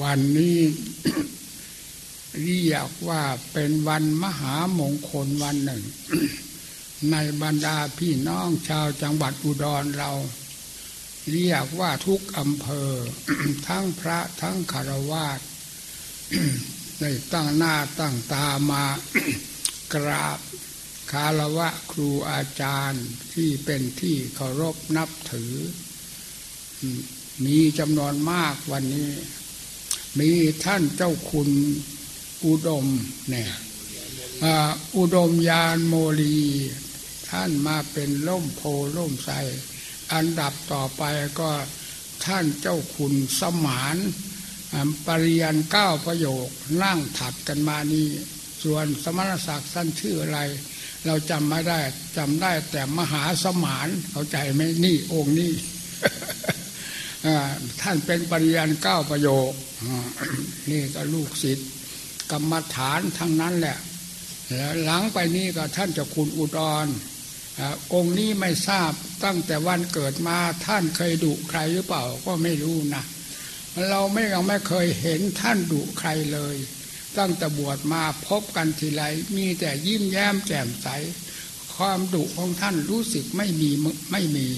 วันนี้เรียกว่าเป็นวันมหามงคลวันหนึ่ง ในบรรดาพี่น้องชาวจังหวัดอุดรเรา เรียกว่าทุกอำเภอ ทั้งพระทั้งคารวาสได้ตั้งหน้าตั้งตามากราบคารวะครูอาจารย์ที่เป็นที่เคารพนับถือ มีจำนวนมากวันนี้ มีท่านเจ้าคุณอุดมเนี่ยอุดมยานโมลี ท่านมาเป็นล่มโพล่มใสอันดับต่อไปก็ท่านเจ้าคุณสมานปริยันเก้าประโยคนั่งถัดกันมานี่ส่วนสมณศักดิ์สั้นชื่ออะไร เราจำไม่ได้จำได้แต่มหาสมานเข้าใจไหมนี่องค์นี้ท่านเป็นปริยันเก้าประโยค นี่ก็ลูกศิษย์กรรมฐานทั้งนั้นแหละหลังไปนี้ก็ท่านจ้าคุณอุดรองค์นี้ไม่ทราบตั้งแต่วันเกิดมาท่านเคยดุใครหรือเปล่าก็ไม่รู้นะเราไม่ยังไม่เคยเห็นท่านดุใครเลย ตั้งแต่บวชมาพบกันทีไรมีแต่ยิ้มแย้มแจ่มใส ความดุของท่านรู้สึกไม่มีไม่มี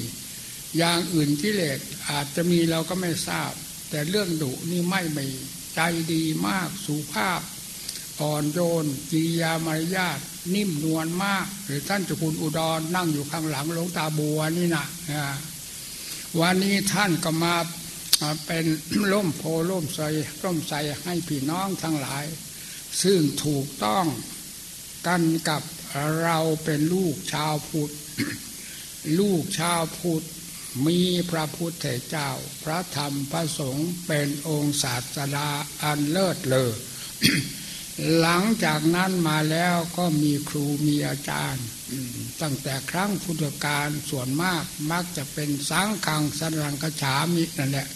อย่างอื่นกิเลสอาจจะมีเราก็ไม่ทราบ แต่เรื่องดุนี่ไม่มีใจดีมากสุภาพ อ่อนโยนจียามารยาทนิ่มนวลมาก หรือท่านจุคุณอุดรนั่งอยู่ข้างหลังหลวงตาบัวนี่นะวันนี้ท่านก็มาเป็นร่มโพร่มใสร่มใสให้พี่น้องทั้งหลาย ซึ่งถูกต้องกันกับเราเป็นลูกชาวพุทธลูกชาวพุทธ มีพระพุทธเจ้า พระธรรมพระสงฆ์เป็นองค์ศาสดาอันเลิศเลอหลังจากนั้นมาแล้วก็มีครูมีอาจารย์ ตั้งแต่ครั้งพุทธกาลส่วนมากมักจะเป็นสังขังสัรังกฉามินั่นแหละ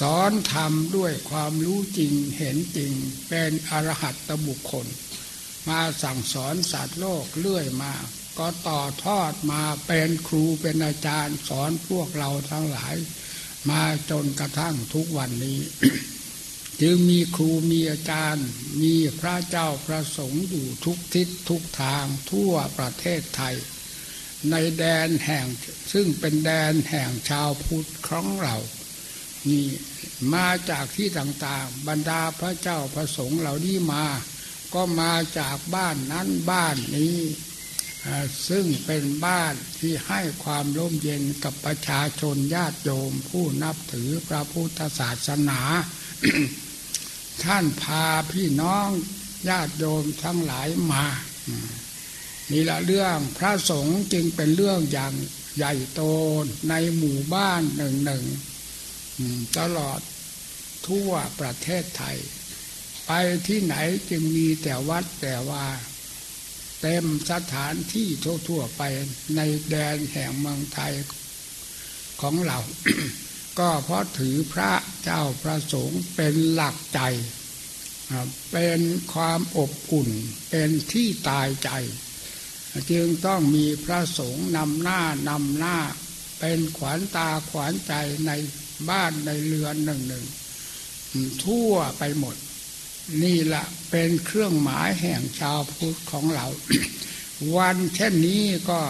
สอนทำด้วยความรู้จริงเห็นจริง เป็นอรหัตตบุคคล มาสั่งสอนสัตว์โลกเรื่อยมา ก็ต่อทอดมาเป็นครูเป็นอาจารย์สอนพวกเราทั้งหลาย มาจนกระทั่งทุกวันนี้ จึงมีครูมีอาจารย์ มีพระเจ้าพระสงฆ์อยู่ทุกทิศทุกทางทั่วประเทศไทย ในแดนแห่งซึ่งเป็นแดนแห่งชาวพุทธของเรานี่มาจากที่ต่างๆ บรรดาพระเจ้าพระสงฆ์เหล่านี้มา ก็มาจากบ้านนั้นบ้านนี้ ซึ่งเป็นบ้านที่ให้ความร่มเย็นกับประชาชนญาติโยมผู้นับถือพระพุทธศาสนา ท่านพาพี่น้องญาติโยมทั้งหลายมานี่ละเรื่องพระสงฆ์จึงเป็นเรื่องอย่างใหญ่โตในหมู่บ้านหนึ่งหนึ่งตลอดทั่วประเทศไทย ไปที่ไหนจึงมีแต่วัดแต่ว่า เต็มสถานที่ทั่วๆไปในแดนแห่งเมืองไทยของเรา ก็เพราะถือพระเจ้าพระสงฆ์เป็นหลักใจ เป็นความอบอุ่น เป็นที่ตายใจ จึงต้องมีพระสงฆ์นำหน้านำหน้า เป็นขวัญตาขวัญใจในบ้านในเรือนหนึ่งหนึ่งทั่วไปหมด นี่แหละเป็นเครื่องหมายแห่งชาวพุทธของเรา วันเช่นนี้ก็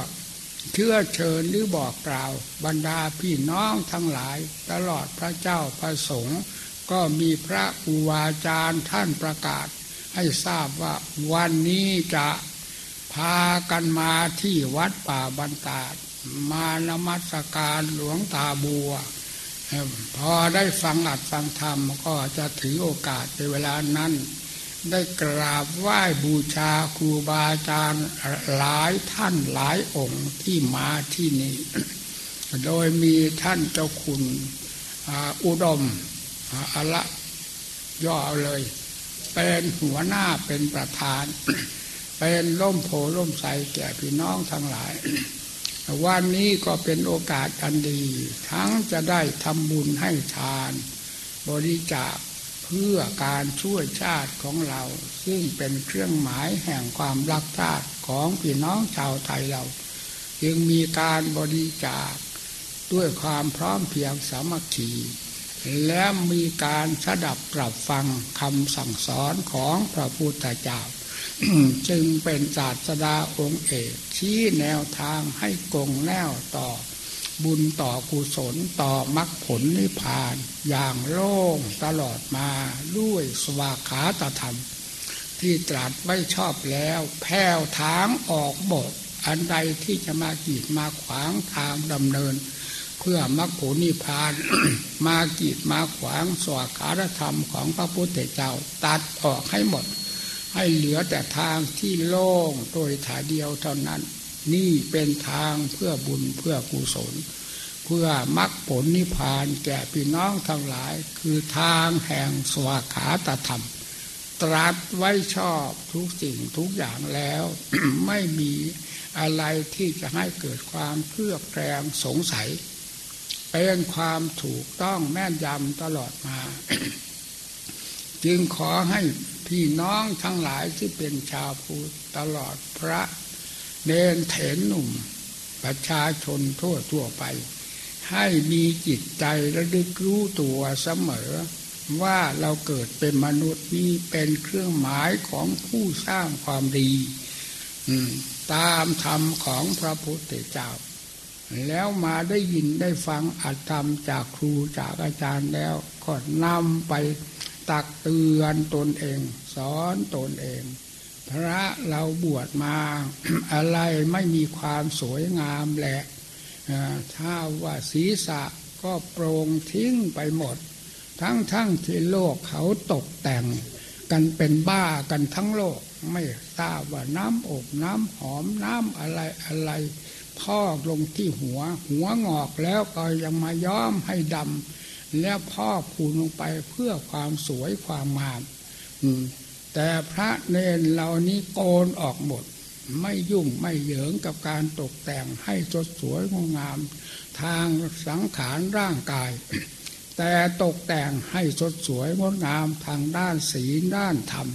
เชื่อเชิญหรือบอกกล่าว บรรดาพี่น้องทั้งหลาย ตลอดพระเจ้าพระสงฆ์ก็มีพระอุวาจารย์ท่านประกาศ ให้ทราบว่าวันนี้จะพากันมาที่วัดป่าบรรดาดมานมัสการหลวงตาบัว พอได้ฟังอัดฟังธรรมก็จะถือโอกาสในเวลานั้น ได้กราบไหว้บูชาครูบาอาจารย์หลายท่านหลายองค์ที่มาที่นี่ โดยมีท่านเจ้าคุณอุดมอละย่อเลย เป็นหัวหน้าเป็นประธาน เป็นร่มโพล่มใสแก่พี่น้องทั้งหลาย วันนี้ก็เป็นโอกาสอันดี ทั้งจะได้ทำบุญให้ทาน บริจาคเพื่อการช่วยชาติของเรา ซึ่งเป็นเครื่องหมายแห่งความรักชาติของพี่น้องชาวไทยเรา จึงมีการบริจาคด้วยความพร้อมเพียงสามัคคี และมีการสดับปรับฟังคำสั่งสอนของพระพุทธเจ้า จึงเป็นศาสดาองค์เอกชี้แนวทางให้กงแนวต่อบุญต่อกุศลต่อมรรคผลนิพพาน อย่างโล่งตลอดมาด้วยสวากขาตธรรม ที่ตรัสไว้ชอบแล้วแผ่วทางออกบทอันใดที่จะมากีดมาขวางทางดำเนิน เพื่อมรรคผลนิพพาน มากีดมาขวางสวากขาธรรมของพระพุทธเจ้าตัดออกให้หมด ให้เหลือแต่ทางที่โล่งโดยถ่ายเดียวเท่านั้น นี่เป็นทางเพื่อบุญเพื่อกุศล เพื่อมรรคผลนิพพานแก่พี่น้องทั้งหลาย คือทางแห่งสวากขาตธรรม ตรัสไว้ชอบทุกสิ่งทุกอย่างแล้ว ไม่มีอะไรที่จะให้เกิดความเครือบแคลงสงสัย เป็นความถูกต้องแม่นยำตลอดมา จึงขอให้พี่น้องทั้งหลายที่เป็นชาวพุทธตลอดพระเนนเถนหนุ่ม ประชาชนทั่วทั่วไป ให้มีจิตใจระลึกรู้ตัวเสมอ ว่าเราเกิดเป็นมนุษย์นี้เป็นเครื่องหมายของผู้สร้างความดี ตามธรรมของพระพุทธเจ้า แล้วมาได้ยินได้ฟังอัตธรรมจากครูจากอาจารย์แล้วก็นำไป ตักเตือนตนเอง สอนตนเอง พระเราบวชมาอะไรไม่มีความสวยงามแหละถ้าว่าศีรษะก็โปร่งทิ้งไปหมด ทั้งทั้งที่โลกเขาตกแต่ง กันเป็นบ้ากันทั้งโลกไม่ทราบว่าน้ำอบน้ำหอมน้ำอะไรอะไรพอกลงที่หัว หัวงอกแล้วก็ยังมาย้อมให้ดำ แล้วพ่อคูณลงไปเพื่อความสวยความงามแต่พระเนรเหล่านี้โกนออกหมด ไม่ยุ่งไม่เหยิงกับการตกแต่งให้สดสวยงาม ทางสังขารร่างกาย แต่ตกแต่งให้สดสวยงดงามทางด้านศีลด้านธรรม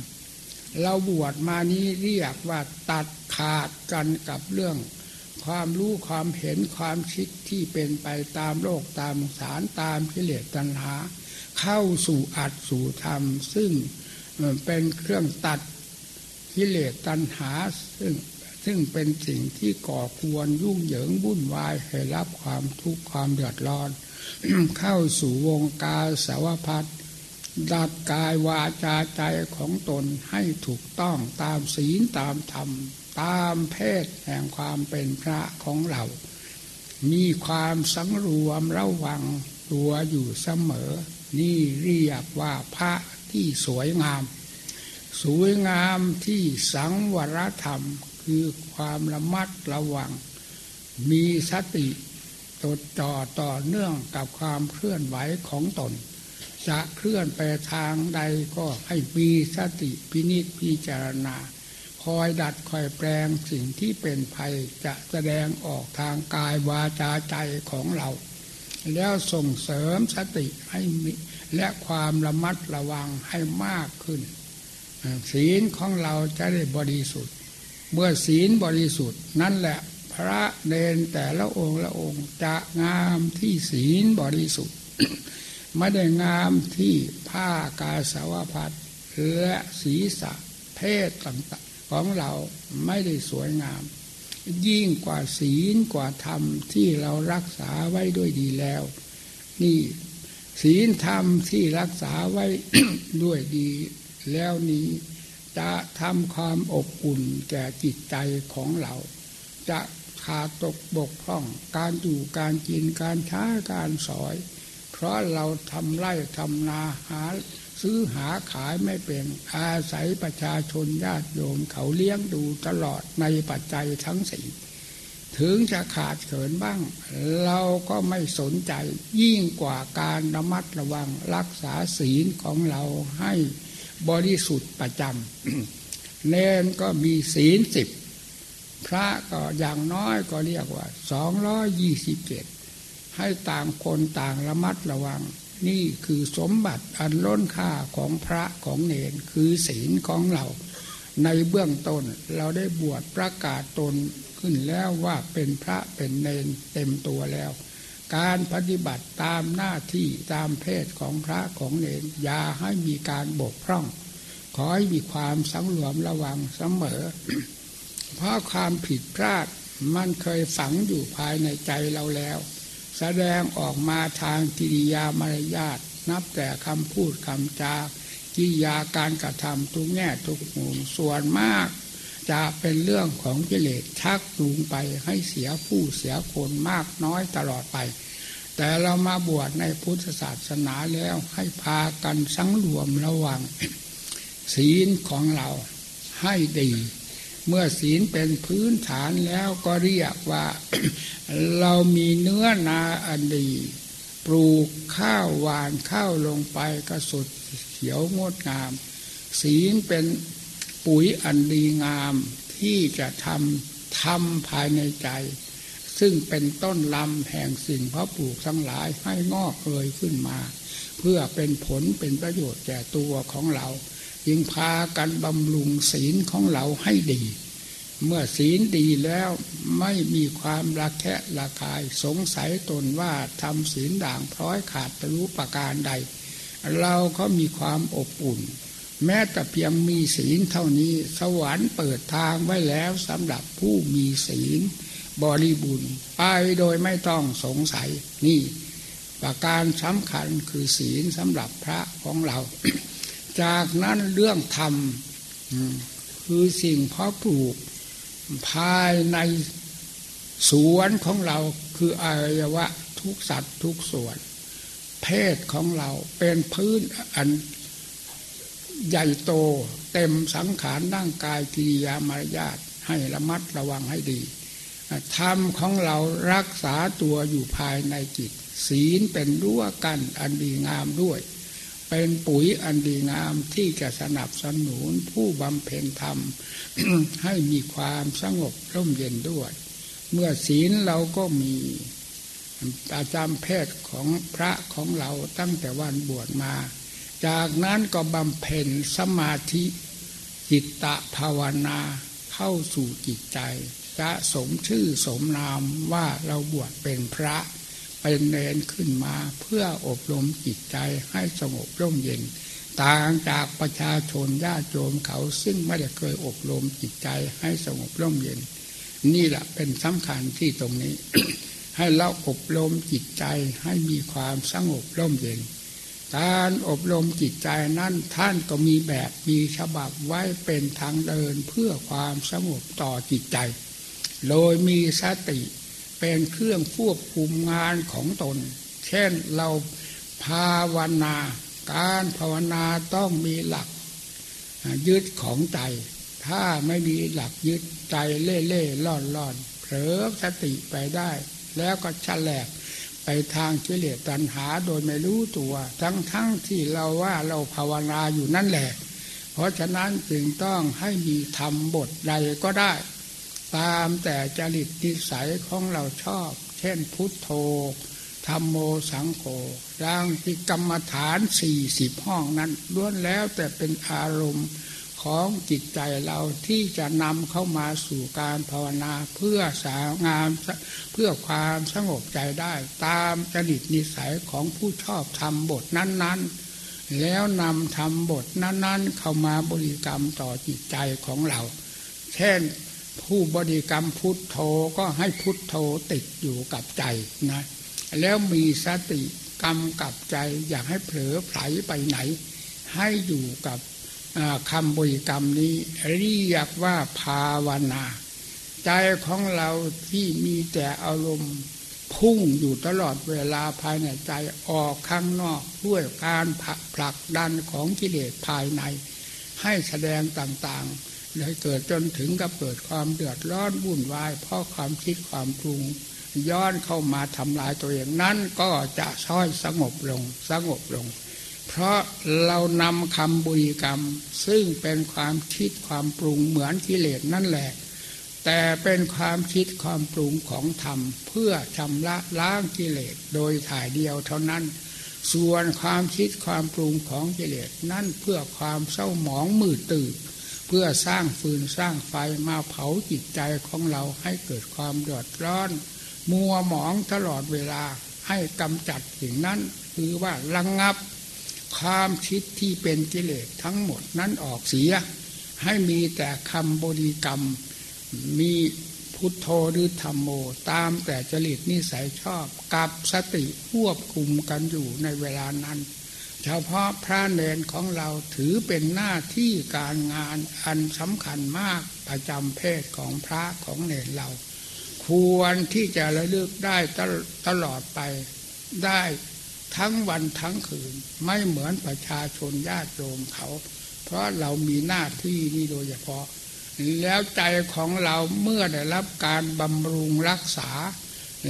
เราบวชมานี้เรียกว่าตัดขาดกันกับเรื่อง ความรู้ความเห็นความคิดที่เป็นไปตามโลกตามสารตามกิเลสตัณหา เข้าสู่อัดสู่ธรรม ซึ่งเป็นเครื่องตัดกิเลสตัณหา ซึ่งซึ่งเป็นสิ่งที่ก่อควรยุ่งเหยิงวุ่นวายให้รับความทุกข์ความเดือดร้อน เข้าสู่วงการสาวพัดดัดกายวาจาใจของตนให้ถูกต้องตามศีลตามธรรม ตามเพศแห่งความเป็นพระของเรา มีความสังรวมระวังตัวอยู่เสมอ นี่เรียกว่าพระที่สวยงาม สวยงามที่สังวรธรรมคือความระมัดระวัง มีสติตดจ่อต่อเนื่องกับความเคลื่อนไหวของตน จะเคลื่อนไปทางใดก็ให้มีสติพินิจพิจารณา อยดัดคอยแปลงสิ่งที่เป็นภัยจะแสดงออกทางกายวาจาใจของเรา แล้วส่งเสริมสติให้มีและความระมัดระวังให้มากขึ้น ศีลของเราจะได้บริสุทธิ์ เมื่อศีลบริสุทธิ์ นั่นแหละพระเนนแต่ละองค์ละองค์จะงามที่ศีลบริสุทธิ์ไม่ได้งามที่ผ้ากาสาวพัดและศีรษะเพศต่างๆ ของเราไม่ได้สวยงาม ยิ่งกว่าศีลกว่าธรรมที่เรารักษาไว้ด้วยดีแล้ว นี่ศีลธรรมที่รักษาไว้ด้วยดีแล้วนี้จะทำความอบอุ่นแก่จิตใจของเรา จะขาดตกบกพร่อง การอยู่การกินการช้าการสอย เพราะเราทำไร่ทำนาหา ซื้อหาขายไม่เป็นอาศัยประชาชนญาติโยมเขาเลี้ยงดูตลอดในปัจจัยทั้งสี่ถึงจะขาดเขินบ้าง เราก็ไม่สนใจยิ่งกว่าการระมัดระวังรักษาศีลของเราให้บริสุทธิ์ประจำเนนก็มีศีลสิบพระก็อย่างน้อยก็เรียกว่าสองร้อยยี่สิบเจ็ดให้ต่างคนต่างระมัดระวัง นี่คือสมบัติอันล้นค่าของพระของเนนคือศีลของเรา ในเบื้องต้นเราได้บวชประกาศตนขึ้นแล้วว่าเป็นพระเป็นเนนเต็มตัวแล้ว การปฏิบัติตามหน้าที่ตามเพศของพระของเนรอย่าให้มีการบกพร่อง ขอให้มีความสังรวมระวังเสมอ เพราะความผิดพลาดมันเคยฝังอยู่ภายในใจเราแล้ว แสดงออกมาทางกิริยามารยาทนับแต่คำพูดคำจากิริยาการกระทำทุกแง่ทุกมุมส่วนมาก จะเป็นเรื่องของกิเลสชักจูงไปให้เสียผู้เสียคนมากน้อยตลอดไป แต่เรามาบวชในพุทธศาสนาแล้วให้พากันสังรวมระวังศีลของเราให้ดี เมื่อศีลเป็นพื้นฐานแล้วก็เรียกว่า เรามีเนื้อนาอันดี ปลูกข้าวหวานข้าวลงไปก็สุดเขียวงดงาม ศีลเป็นปุ๋ยอันดีงามที่จะทำทำภายในใจ ซึ่งเป็นต้นลำแห่งสิ่งเพาะปลูกทั้งหลายให้งอกเอยขึ้นมา เพื่อเป็นผลเป็นประโยชน์แก่ตัวของเรา จึงพากันบำรุงศีลของเราให้ดี เมื่อศีลดีแล้วไม่มีความระแคะระคายสงสัยตนว่าทำศีลด่างพร้อยขาดตรู้ประการใด เราก็มีความอบอุ่น แม้แต่เพียงมีศีลเท่านี้สวรรค์เปิดทางไว้แล้วสำหรับผู้มีศีลบริบูรณ์ไปโดยไม่ต้องสงสัยนี่ ประการสำคัญคือศีลสำหรับพระของเรา จากนั้นเรื่องธรรมคือสิ่งเพาะปลูกภายในสวนของเราคืออวัยวะทุกสัตว์ทุกส่วน เพศของเราเป็นพื้นอันใหญ่โตเต็มสังขารร่างกายกิริยามารยาทให้ระมัดระวังให้ดีธรรมของเรารักษาตัวอยู่ภายในจิต ศีลเป็นรั้วกันอันดีงามด้วย เป็นปุ๋ยอันดีงามที่จะสนับสนุนผู้บำเพ็ญธรรม ให้มีความสงบร่มเย็นด้วย เมื่อศีลเราก็มีอาจารย์แพทย์ของพระของเราตั้งแต่วันบวชมา จากนั้นก็บำเพ็ญสมาธิจิตตะภาวนาเข้าสู่จิตใจ จะสมชื่อสมนามว่าเราบวชเป็นพระ เป็นเนรขึ้นมาเพื่ออบรมจิตใจให้สงบร่มเย็น ต่างจากประชาชนญาติโยมเขาซึ่งไม่ได้เคยอบรมจิตใจให้สงบร่มเย็น นี่แหละเป็นสำคัญที่ตรงนี้ ให้เราอบรมจิตใจให้มีความสงบร่มเย็น การอบรมจิตใจนั้นท่านก็มีแบบมีฉบับไว้เป็นทางเดินเพื่อความสงบต่อจิตใจ โดยมีสติ เป็นเครื่องควบคุมงานของตน เช่นเราภาวนา การภาวนาต้องมีหลัก ยึดของใจ ถ้าไม่มีหลักยึดใจเล่เล่ล่อนล่อนเผลอสติไปได้ แล้วก็ฉลกไปทางกิเลสตัณหาโดยไม่รู้ตัว ทั้งๆทที่เราว่าเราภาวนาอยู่นั่นแหละ เพราะฉะนั้นจึงต้องให้มีธรรมบทใดก็ได้ ตามแต่จริตนิสัยของเราชอบ เช่นพุทโธธรรมโมสังโฆร่างที่กรรมฐานสี่สิบห้องนั้นล้วนแล้วแต่เป็นอารมณ์ของจิตใจเราที่จะนำเข้ามาสู่การภาวนาเพื่อสางามเพื่อความสงบใจได้ตามจริตนิสัยของผู้ชอบทำบทนั้น ๆ แล้วนำทำบทนั้น ๆ เข้ามาบริกรรมต่อจิตใจของเรา เช่น ผู้บริกรรมพุทโธก็ให้พุทโธติดอยู่กับใจนะแล้วมีสติกรรมกับใจอยากให้เผลอไผลไปไหน ให้อยู่กับคำบริกรรมนี้เรียกว่าภาวนา ใจของเราที่มีแต่อารมณ์พุ่งอยู่ตลอดเวลาภายในใจออกข้างนอกด้วยการผลักดันของกิเลสภายใน ให้แสดงต่างๆ เลยเกิดจนถึงกับเกิดความเดือดร้อนวุ่นวายเพราะความคิดความปรุง ย้อนเข้ามาทำลายตัวเองนั้นก็จะช่อยสงบลงสงบลง เพราะเรานำคำบุญกรรม ซึ่งเป็นความคิดความปรุงเหมือนกิเลสนั่นแหละ แต่เป็นความคิดความปรุงของธรรม เพื่อชำระล้างกิเลสโดยถ่ายเดียวเท่านั้นส่วนความคิดความปรุงของกิเลสนั่นเพื่อความเศร้าหมองมืดตื่น เพื่อสร้างฟืนสร้างไฟมาเผาจิตใจของเราให้เกิดความเดือดร้อน มัวหมองตลอดเวลาให้กำจัดสิ่งนั้นคือว่าระงงับความคิดที่เป็นกิเลสทั้งหมดนั้นออกเสีย ให้มีแต่คำบริกรรม มีพุทโธหรือธรรมโม ตามแต่จริตนิสัยชอบกับสติควบคุมกันอยู่ในเวลานั้น เฉพาะพระเนนของเราถือเป็นหน้าที่การงานอันสำคัญมากประจำเพศของพระของเนนเรา ควรที่จะระลึกได้ตลอดไปได้ทั้งวันทั้งคืน ไม่เหมือนประชาชนญาติโยมเขา เพราะเรามีหน้าที่นี่โดยเฉพาะ แล้วใจของเราเมื่อได้รับการบำรุงรักษา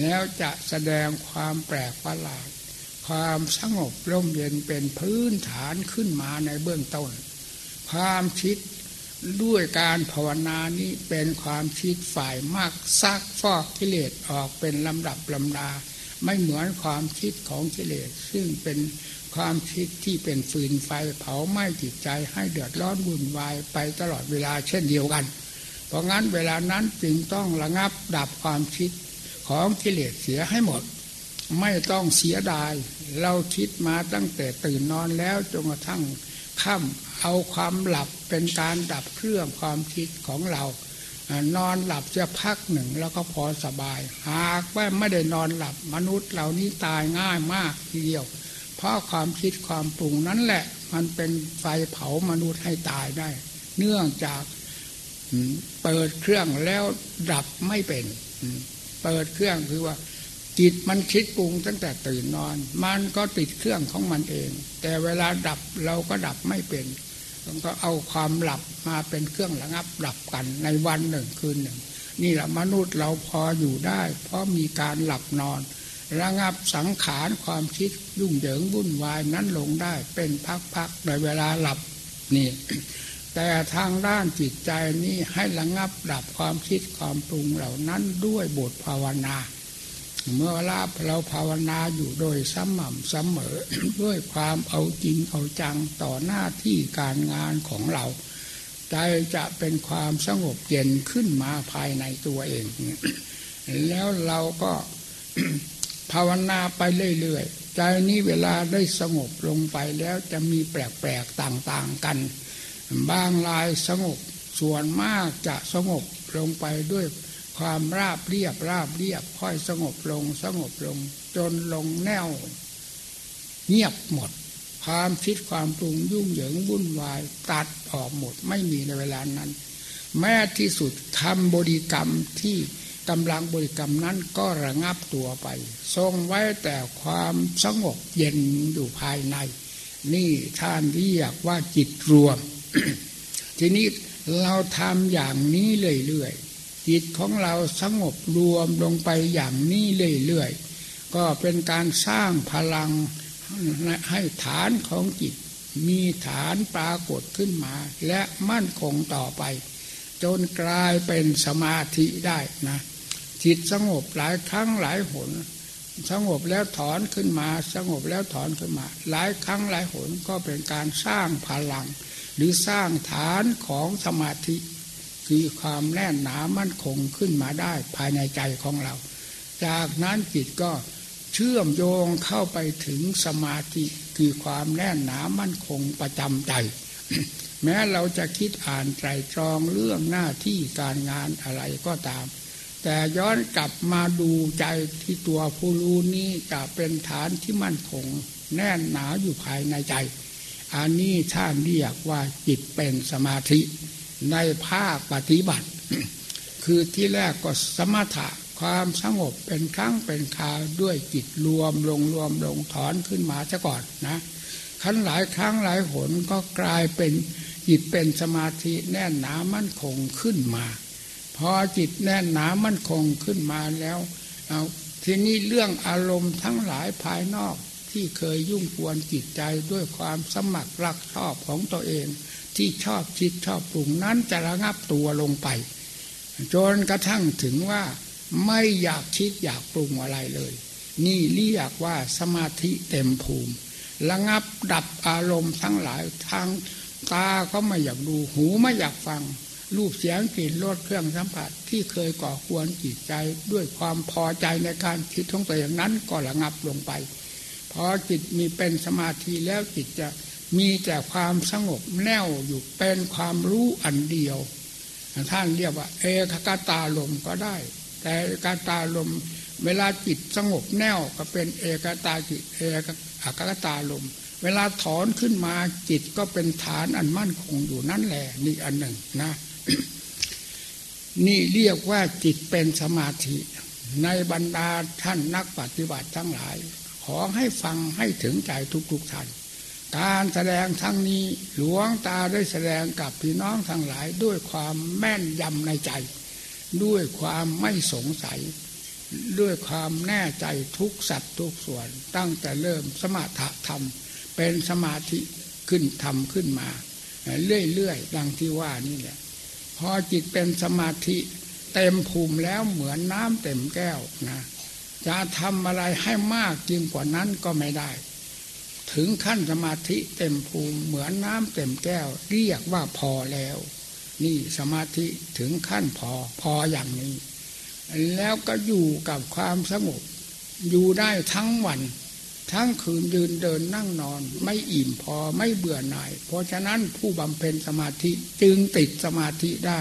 แล้วจะแสดงความแปลกประหลาด ความสงบร่มเย็นเป็นพื้นฐานขึ้นมาในเบื้องต้น ความคิดด้วยการภาวนานี้เป็นความคิดฝ่ายมากซักฟอกกิเลสออกเป็นลำดับลำดา ไม่เหมือนความคิดของกิเลส ซึ่งเป็นความคิดที่เป็นฟืนไฟเผาไหม้จิตใจให้เดือดร้อนวุ่นวายไปตลอดเวลาเช่นเดียวกัน เพราะงั้นเวลานั้นจึงต้องระงับดับความคิดของกิเลสเสียให้หมด ไม่ต้องเสียดาย เราคิดมาตั้งแต่ตื่นนอนแล้วจนกระทั่งค่ำเอาความหลับเป็นการดับเครื่องความคิดของเรา นอนหลับจะพักหนึ่งแล้วก็พอสบาย หากว่าไม่ได้นอนหลับมนุษย์เหล่านี้ตายง่ายมากทีเดียว เพราะความคิดความปรุงนั้นแหละ มันเป็นไฟเผามนุษย์ให้ตายได้ เนื่องจากเปิดเครื่องแล้วดับไม่เป็น เปิดเครื่องคือว่า จิตมันคิดปรุงตั้งแต่ตื่นนอน มันก็ติดเครื่องของมันเอง แต่เวลาดับเราก็ดับไม่เป็นก็เอาความหลับมาเป็นเครื่องระงับดับกันในวันหนึ่งคืนหนึ่ง นี่แหละมนุษย์เราพออยู่ได้ เพราะมีการหลับนอน ระงับสังขารความคิดยุ่งเหยิงวุ่นวายนั้นลงได้เป็นพักๆในเวลาหลับนี่แต่ทางด้านจิตใจนี่ให้ระงับดับความคิดความปรุงเหล่านั้นด้วยบทภาวนา เมื่อลาเราภาวนาอยู่โดยสม่ำเสมอด้วยความเอาจริงเอาจังต่อหน้าที่การงานของเรา ใจจะเป็นความสงบเย็นขึ้นมาภายในตัวเอง แล้วเราก็ภาวนาไปเรื่อยๆ ใจนี้เวลาได้สงบลงไปแล้วจะมีแปลกๆต่างๆกัน บางรายสงบส่วนมากจะสงบลงไปด้วย ความราบเรียบราบเรียบ ค่อยสงบลงสงบลง จนลงแนว เงียบหมด ความคิดความปรุงยุ่งเหยิงวุ่นวาย ตัดออกหมดไม่มีในเวลานั้น แม้ที่สุดคำบริกรรมที่กำลังบริกรรมนั้นก็ระงับตัวไป ทรงไว้แต่ความสงบเย็นอยู่ภายใน นี่ท่านเรียกว่าจิตรวม ทีนี้เราทำอย่างนี้เรื่อย จิตของเราสงบรวมลงไปอย่างนี้เรื่อยๆ ก็เป็นการสร้างพลังให้ฐานของจิต มีฐานปรากฏขึ้นมา และมั่นคงต่อไป จนกลายเป็นสมาธิได้นะจิตสงบหลายครั้งหลายหน สงบแล้วถอนขึ้นมา สงบแล้วถอนขึ้นมา หลายครั้งหลายหนก็เป็นการสร้างพลัง หรือสร้างฐานของสมาธิ คือความแน่นหนามั่นคงขึ้นมาได้ภายในใจของเรา จากนั้นจิตก็เชื่อมโยงเข้าไปถึงสมาธิคือความแน่นหนามั่นคงประจำใจ แม้เราจะคิดอ่านใจตรองเรื่องหน้าที่การงานอะไรก็ตาม แต่ย้อนกลับมาดูใจที่ตัวผู้รู้นี้จะเป็นฐานที่มั่นคง แน่นหนาอยู่ภายในใจ อันนี้ท่านเรียกว่าจิตเป็นสมาธิ ในภาคปฏิบัติ คือที่แรกก็สมถะความสงบเป็นครั้งเป็นคราวด้วยจิตรวมลงรวมลงถอนขึ้นมาซะก่อนนะขั้นหลายครั้งหลายหนก็กลายเป็นจิตเป็นสมาธิแน่นหนามั่นคงขึ้นมา พอจิตแน่นหนามั่นคงขึ้นมาแล้วเอาทีนี้เรื่องอารมณ์ทั้งหลายภายนอกที่เคยยุ่งกวนจิตใจด้วยความสมัครรักชอบของตัวเอง ที่ชอบคิดชอบปรุงนั้นจะระงับตัวลงไป จนกระทั่งถึงว่าไม่อยากคิดอยากปรุงอะไรเลย นี่เรียกว่าสมาธิเต็มภูมิ ระงับดับอารมณ์ทั้งหลายทางตาก็ไม่อยากดูหูไม่อยากฟัง รูปเสียงกลิ่นรสเครื่องสัมผัสที่เคยก่อควรจิตใจด้วยความพอใจในการคิดของตัวอย่างนั้นก็ระงับลงไปพอจิตมีเป็นสมาธิแล้วจิตจะ มีแต่ความสงบแน่วอยู่เป็นความรู้อันเดียว ท่านเรียกว่า เอกกตาลมก็ได้ แต่กาตาลมเวลาจิตสงบแน่วก็เป็นเอกตาจิตเอกอักตาลม เวลาถอนขึ้นมาจิตก็เป็นฐานอันมั่นคงอยู่นั่นแหละนี่อันหนึ่งนะ นี่เรียกว่าจิตเป็นสมาธิ ในบรรดาท่านนักปฏิบัติทั้งหลาย ขอให้ฟังให้ถึงใจทุกๆท่าน การแสดงทั้งนี้หลวงตาได้แสดงกับพี่น้องทั้งหลายด้วยความแม่นยำในใจ ด้วยความไม่สงสัย ด้วยความแน่ใจทุกสัตว์ทุกส่วน ตั้งแต่เริ่มสมาธิธรรม เป็นสมาธิขึ้นทำขึ้นมา เรื่อยๆดังที่ว่านี่แหละพอจิตเป็นสมาธิเต็มภูมิแล้วเหมือนน้ำเต็มแก้วนะจะทำอะไรให้มากยิ่งกว่านั้นก็ไม่ได้ ถึงขั้นสมาธิเต็มภูมิเหมือนน้ำเต็มแก้ว เรียกว่าพอแล้ว นี่สมาธิถึงขั้นพอพออย่างนี้ แล้วก็อยู่กับความสงบอยู่ได้ทั้งวัน ทั้งคืนยืนเดินนั่งนอน ไม่อิ่มพอไม่เบื่อหน่าย เพราะฉะนั้นผู้บำเพ็ญสมาธิจึงติดสมาธิได้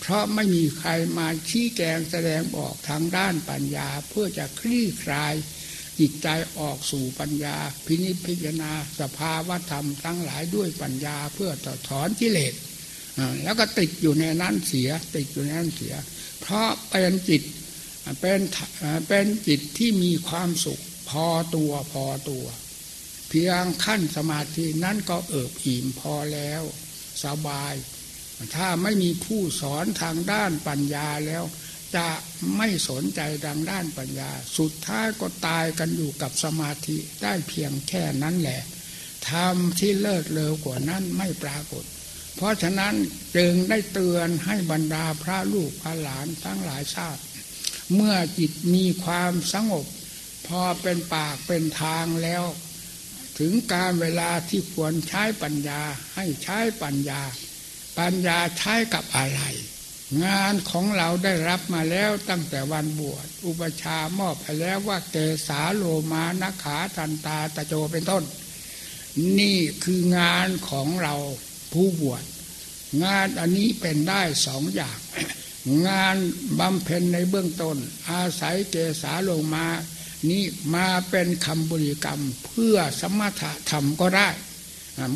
เพราะไม่มีใครมาชี้แจงแสดงออกทางด้านปัญญาเพื่อจะคลี่คลาย จิตใจออกสู่ปัญญา พินิจพิจารณาสภาวธรรมทั้งหลายด้วยปัญญาเพื่อต่อถอนกิเลสแล้วก็ติดอยู่ในนั้นเสีย ติดอยู่ในนั้นเสีย เพราะเป็นจิตเป็นเป็นจิตที่มีความสุข พอตัวพอตัว เพียงขั้นสมาธินั้นก็เอิบอิ่มพอแล้ว สบาย ถ้าไม่มีผู้สอนทางด้านปัญญาแล้ว จะไม่สนใจทางด้านปัญญา สุดท้ายก็ตายกันอยู่กับสมาธิได้เพียงแค่นั้นแหละทำที่เลิศเลวกว่านั้นไม่ปรากฏ เพราะฉะนั้นจึงได้เตือนให้บรรดาพระลูกพระหลานทั้งหลายทราบ เมื่อจิตมีความสงบ พอเป็นปากเป็นทางแล้ว ถึงการเวลาที่ควรใช้ปัญญาให้ใช้ปัญญา ปัญญาใช้กับอะไร งานของเราได้รับมาแล้วตั้งแต่วันบวช อุปชามอบไปแล้วว่าเกสาโลมานขาทันตาตะโจเป็นต้น นี่คืองานของเราผู้บวช งานอันนี้เป็นได้สองอย่าง งานบำเพ็ญในเบื้องต้น อาศัยเกสาโลมานี้มาเป็นคำบริกรรมเพื่อสมถะธรรมก็ได้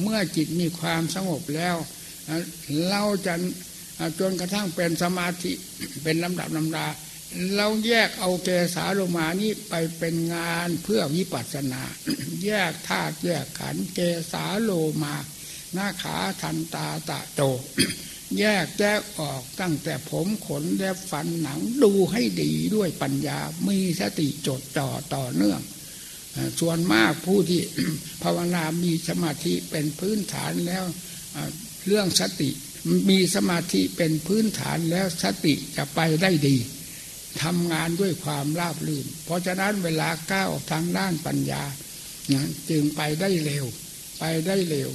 เมื่อจิตมีความสงบแล้ว เราจะ จนกระทั่งเป็นสมาธิเป็นลำดับลำดาเราแยกเอาเกสาโลมานี้ไปเป็นงานเพื่อวิปัสสนา แยกธาตุแยกขันเกสาโลมาหน้าขาทันตาตะโต แยกแยกออกตั้งแต่ผมขนและฟันหนังดูให้ดีด้วยปัญญา มีสติจดจ่อต่อเนื่อง ส่วนมากผู้ที่ภาวนามีสมาธิเป็นพื้นฐานแล้วเรื่องสติ มีสมาธิเป็นพื้นฐานแล้วสติจะไปได้ดีทำงานด้วยความราบรื่น เพราะฉะนั้นเวลาก้าวทางด้านปัญญาจึงไปได้เร็ว ไปได้เร็ว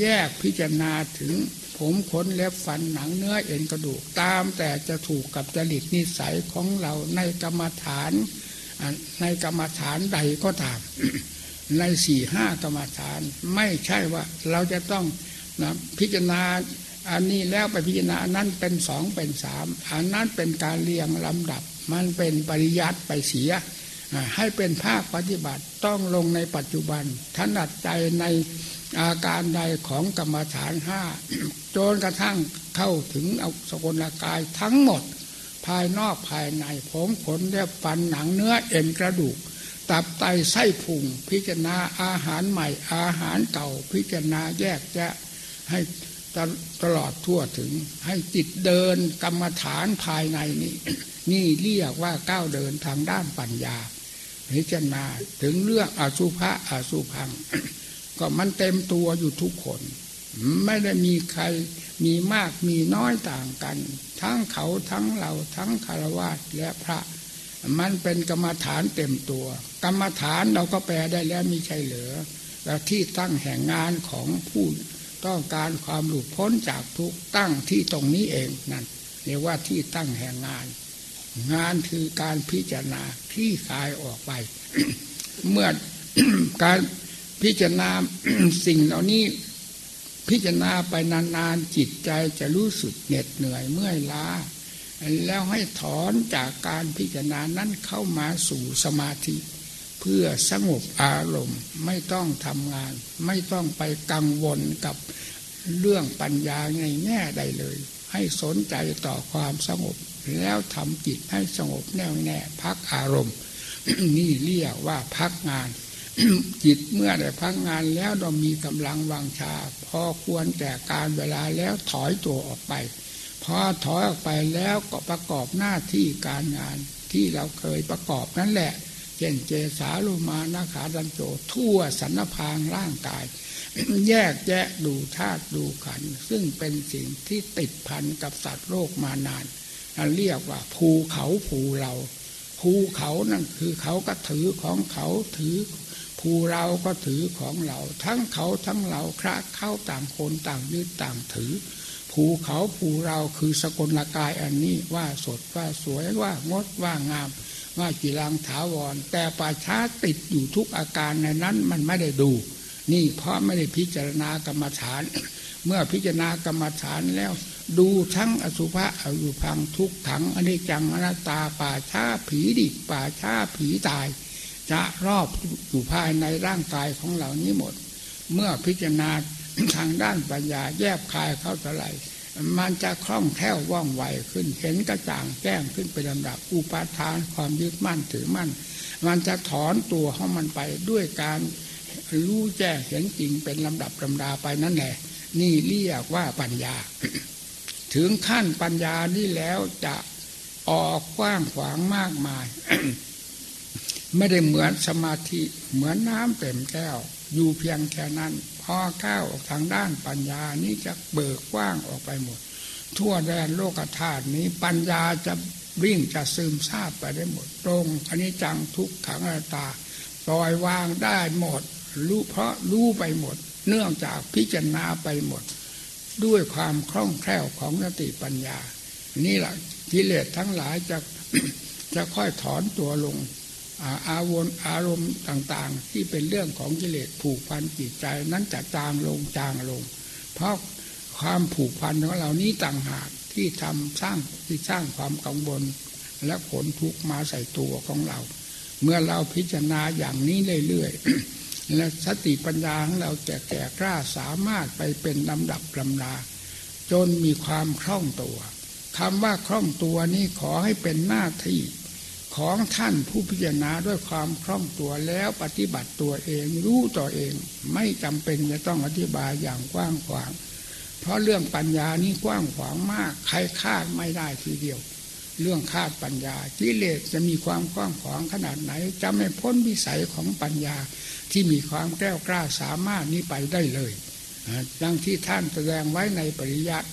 แยกพิจารณาถึงผมขนเล็บฟันหนังเนื้อเอ็นกระดูกตาม แต่จะถูกกับจริตนิสัยของเราในกรรมฐาน ในกรรมฐานใดก็ตาม ในสี่ห้ากรรมฐาน ไม่ใช่ว่าเราจะต้องนะพิจารณา อันนี้แล้วไปพิจารณาอันนั้นเป็นสองเป็นสามอันนั้นเป็นการเรียงลำดับ มันเป็นปริยัติไปเสีย ให้เป็นภาคปฏิบัติต้องลงในปัจจุบัน ถนัดใจในอาการใดของกรรมฐานห้าจนกระทั่งเข้าถึงเอาสกุลกายทั้งหมด ภายนอกภายในผมขนเล็บฟันหนังเนื้อเอ็นกระดูก ตับไตไส้พุงพิจารณาอาหารใหม่อาหารเก่าพิจารณาแยกแยะให้ ตลอดทั่วถึง ให้จิตเดินกรรมฐานภายในนี้ นี่เรียกว่าก้าวเดินทางด้านปัญญาพิจารณาถึงเรื่องอสุภะอสุพัง ก็มันเต็มตัวอยู่ทุกคน ไม่ได้มีใครมีมากมีน้อยต่างกัน ทั้งเขาทั้งเราทั้งคารวะและพระ มันเป็นกรรมฐานเต็มตัว กรรมฐานเราก็แปลได้แล้วมีใช่เหลือ แล้วที่ตั้งแห่งงานของผู้ ต้องการความหลุดพ้นจากทุกตั้งที่ตรงนี้เองนั่นเรียกว่าที่ตั้งแห่งงาน งานคือการพิจารณาที่คลายออกไป เมื่อการพิจารณาสิ่งเหล่านี้พิจารณาไปนานๆจิตใจจะรู้สึกเหน็ดเหนื่อยเมื่อยล้า แล้วให้ถอนจากการพิจารณานั้นเข้ามาสู่สมาธิ พื่อสงบอารมณ์ไม่ต้องทำงาน ไม่ต้องไปกังวลกับเรื่องปัญญาในแง่ใดเลย ให้สนใจต่อความสงบ แล้วทำจิตให้สงบแน่วแน่พักอารมณ์ นี่เรียกว่าพักงาน จิตเมื่อได้พักงานแล้วเรามีกำลังวังชา พอควรแก่การเวลาแล้วถอยตัวออกไป พอถอยออกไปแล้วก็ประกอบหน้าที่การงานที่เราเคยประกอบนั่นแหละ เช่นเจสาลุมานาขาดันโจ ทั่วสันพางร่างกาย แยกแยะดูธาตุดูขัน ซึ่งเป็นสิ่งที่ติดพันกับสัตว์โลกมานานนั่นเรียกว่าภูเขาภูเรา ภูเขานั่นคือเขาก็ถือของเขาถือ ภูเราก็ถือของเรา ทั้งเขาทั้งเราคระเข้าต่างคนต่างยึดต่างถือ ภูเขาภูเราคือสกลกายอันนี้ว่าสดว่าสวยว่างดว่างาม ว่ากีรังถาวร แต่ป่าช้าติดอยู่ทุกอาการในนั้นมันไม่ได้ดู นี่เพราะไม่ได้พิจารณากรรมฐาน เมื่อพิจารณากรรมฐานแล้ว ดูทั้งอสุภะอสุพังทุกขังอนิจจังอนัตตาป่าช้าผีดิบป่าช้าผีตาย จะรอบอยู่ภายในร่างกายของเหล่านี้หมด เมื่อพิจารณาทางด้านปัญญาแยบคายเข้าเท่าไหร่ มันจะคล่องแคล่วว่องไวขึ้น เห็นกระจ่างแจ้งขึ้นเป็นลำดับ อุปาทานความยึดมั่นถือมั่น มันจะถอนตัวของมันไปด้วยการรู้แจ้งเห็นจริงเป็นลำดับลำดาไปนั่นแหละ นี่เรียกว่าปัญญา ถึงขั้นปัญญานี่แล้วจะออกกว้างขวางมากมาย ไม่ได้เหมือนสมาธิเหมือนน้ำเต็มแก้ว อยู่เพียงแค่นั้น พอก้าวออกทางด้านปัญญานี้จะเบิกกว้างออกไปหมด ทั่วแดนโลกธาตุนี้ปัญญาจะวิ่งจะซึมซาบไปได้หมดตรงอนนี้จังทุกขังอนัตตาปล่อยวางได้หมด รู้เพราะรู้ไปหมด เนื่องจากพิจารณาไปหมด ด้วยความคล่องแคล่วของสติปัญญา นี่แหละกิเลสทั้งหลายจะจะค่อยถอนตัวลง อาวรอารมณ์ต่างๆ ที่เป็นเรื่องของกิเลสผูกพันจิตใจนั้นจะจางลงจางลง เพราะความผูกพันของเรานี้ต่างหากที่ทำสร้างที่สร้างความกังวลและผลทุกมาใส่ตัวของเรา เมื่อเราพิจารณาอย่างนี้เรื่อยๆและสติปัญญาของเราจะแก่กล้าสามารถไปเป็นลำดับลำดาจนมีความคล่องตัวคำว่าคล่องตัวนี้ขอให้เป็นหน้าที่ ของท่านผู้พิจารณาด้วยความคล่องตัวแล้วปฏิบัติตัวเองรู้ตัวเอง ไม่จำเป็นจะต้องอธิบายอย่างกว้างขวาง เพราะเรื่องปัญญานี้กว้างขวางมาก ใครคาดไม่ได้ทีเดียว เรื่องคาดปัญญากิเลสจะมีความกว้างขวางขนาดไหนจะไม่พ้นวิสัยของปัญญาที่มีความแก้วกล้าสามารถนี้ไปได้เลยดังที่ท่านแสดงไว้ในปริยัติ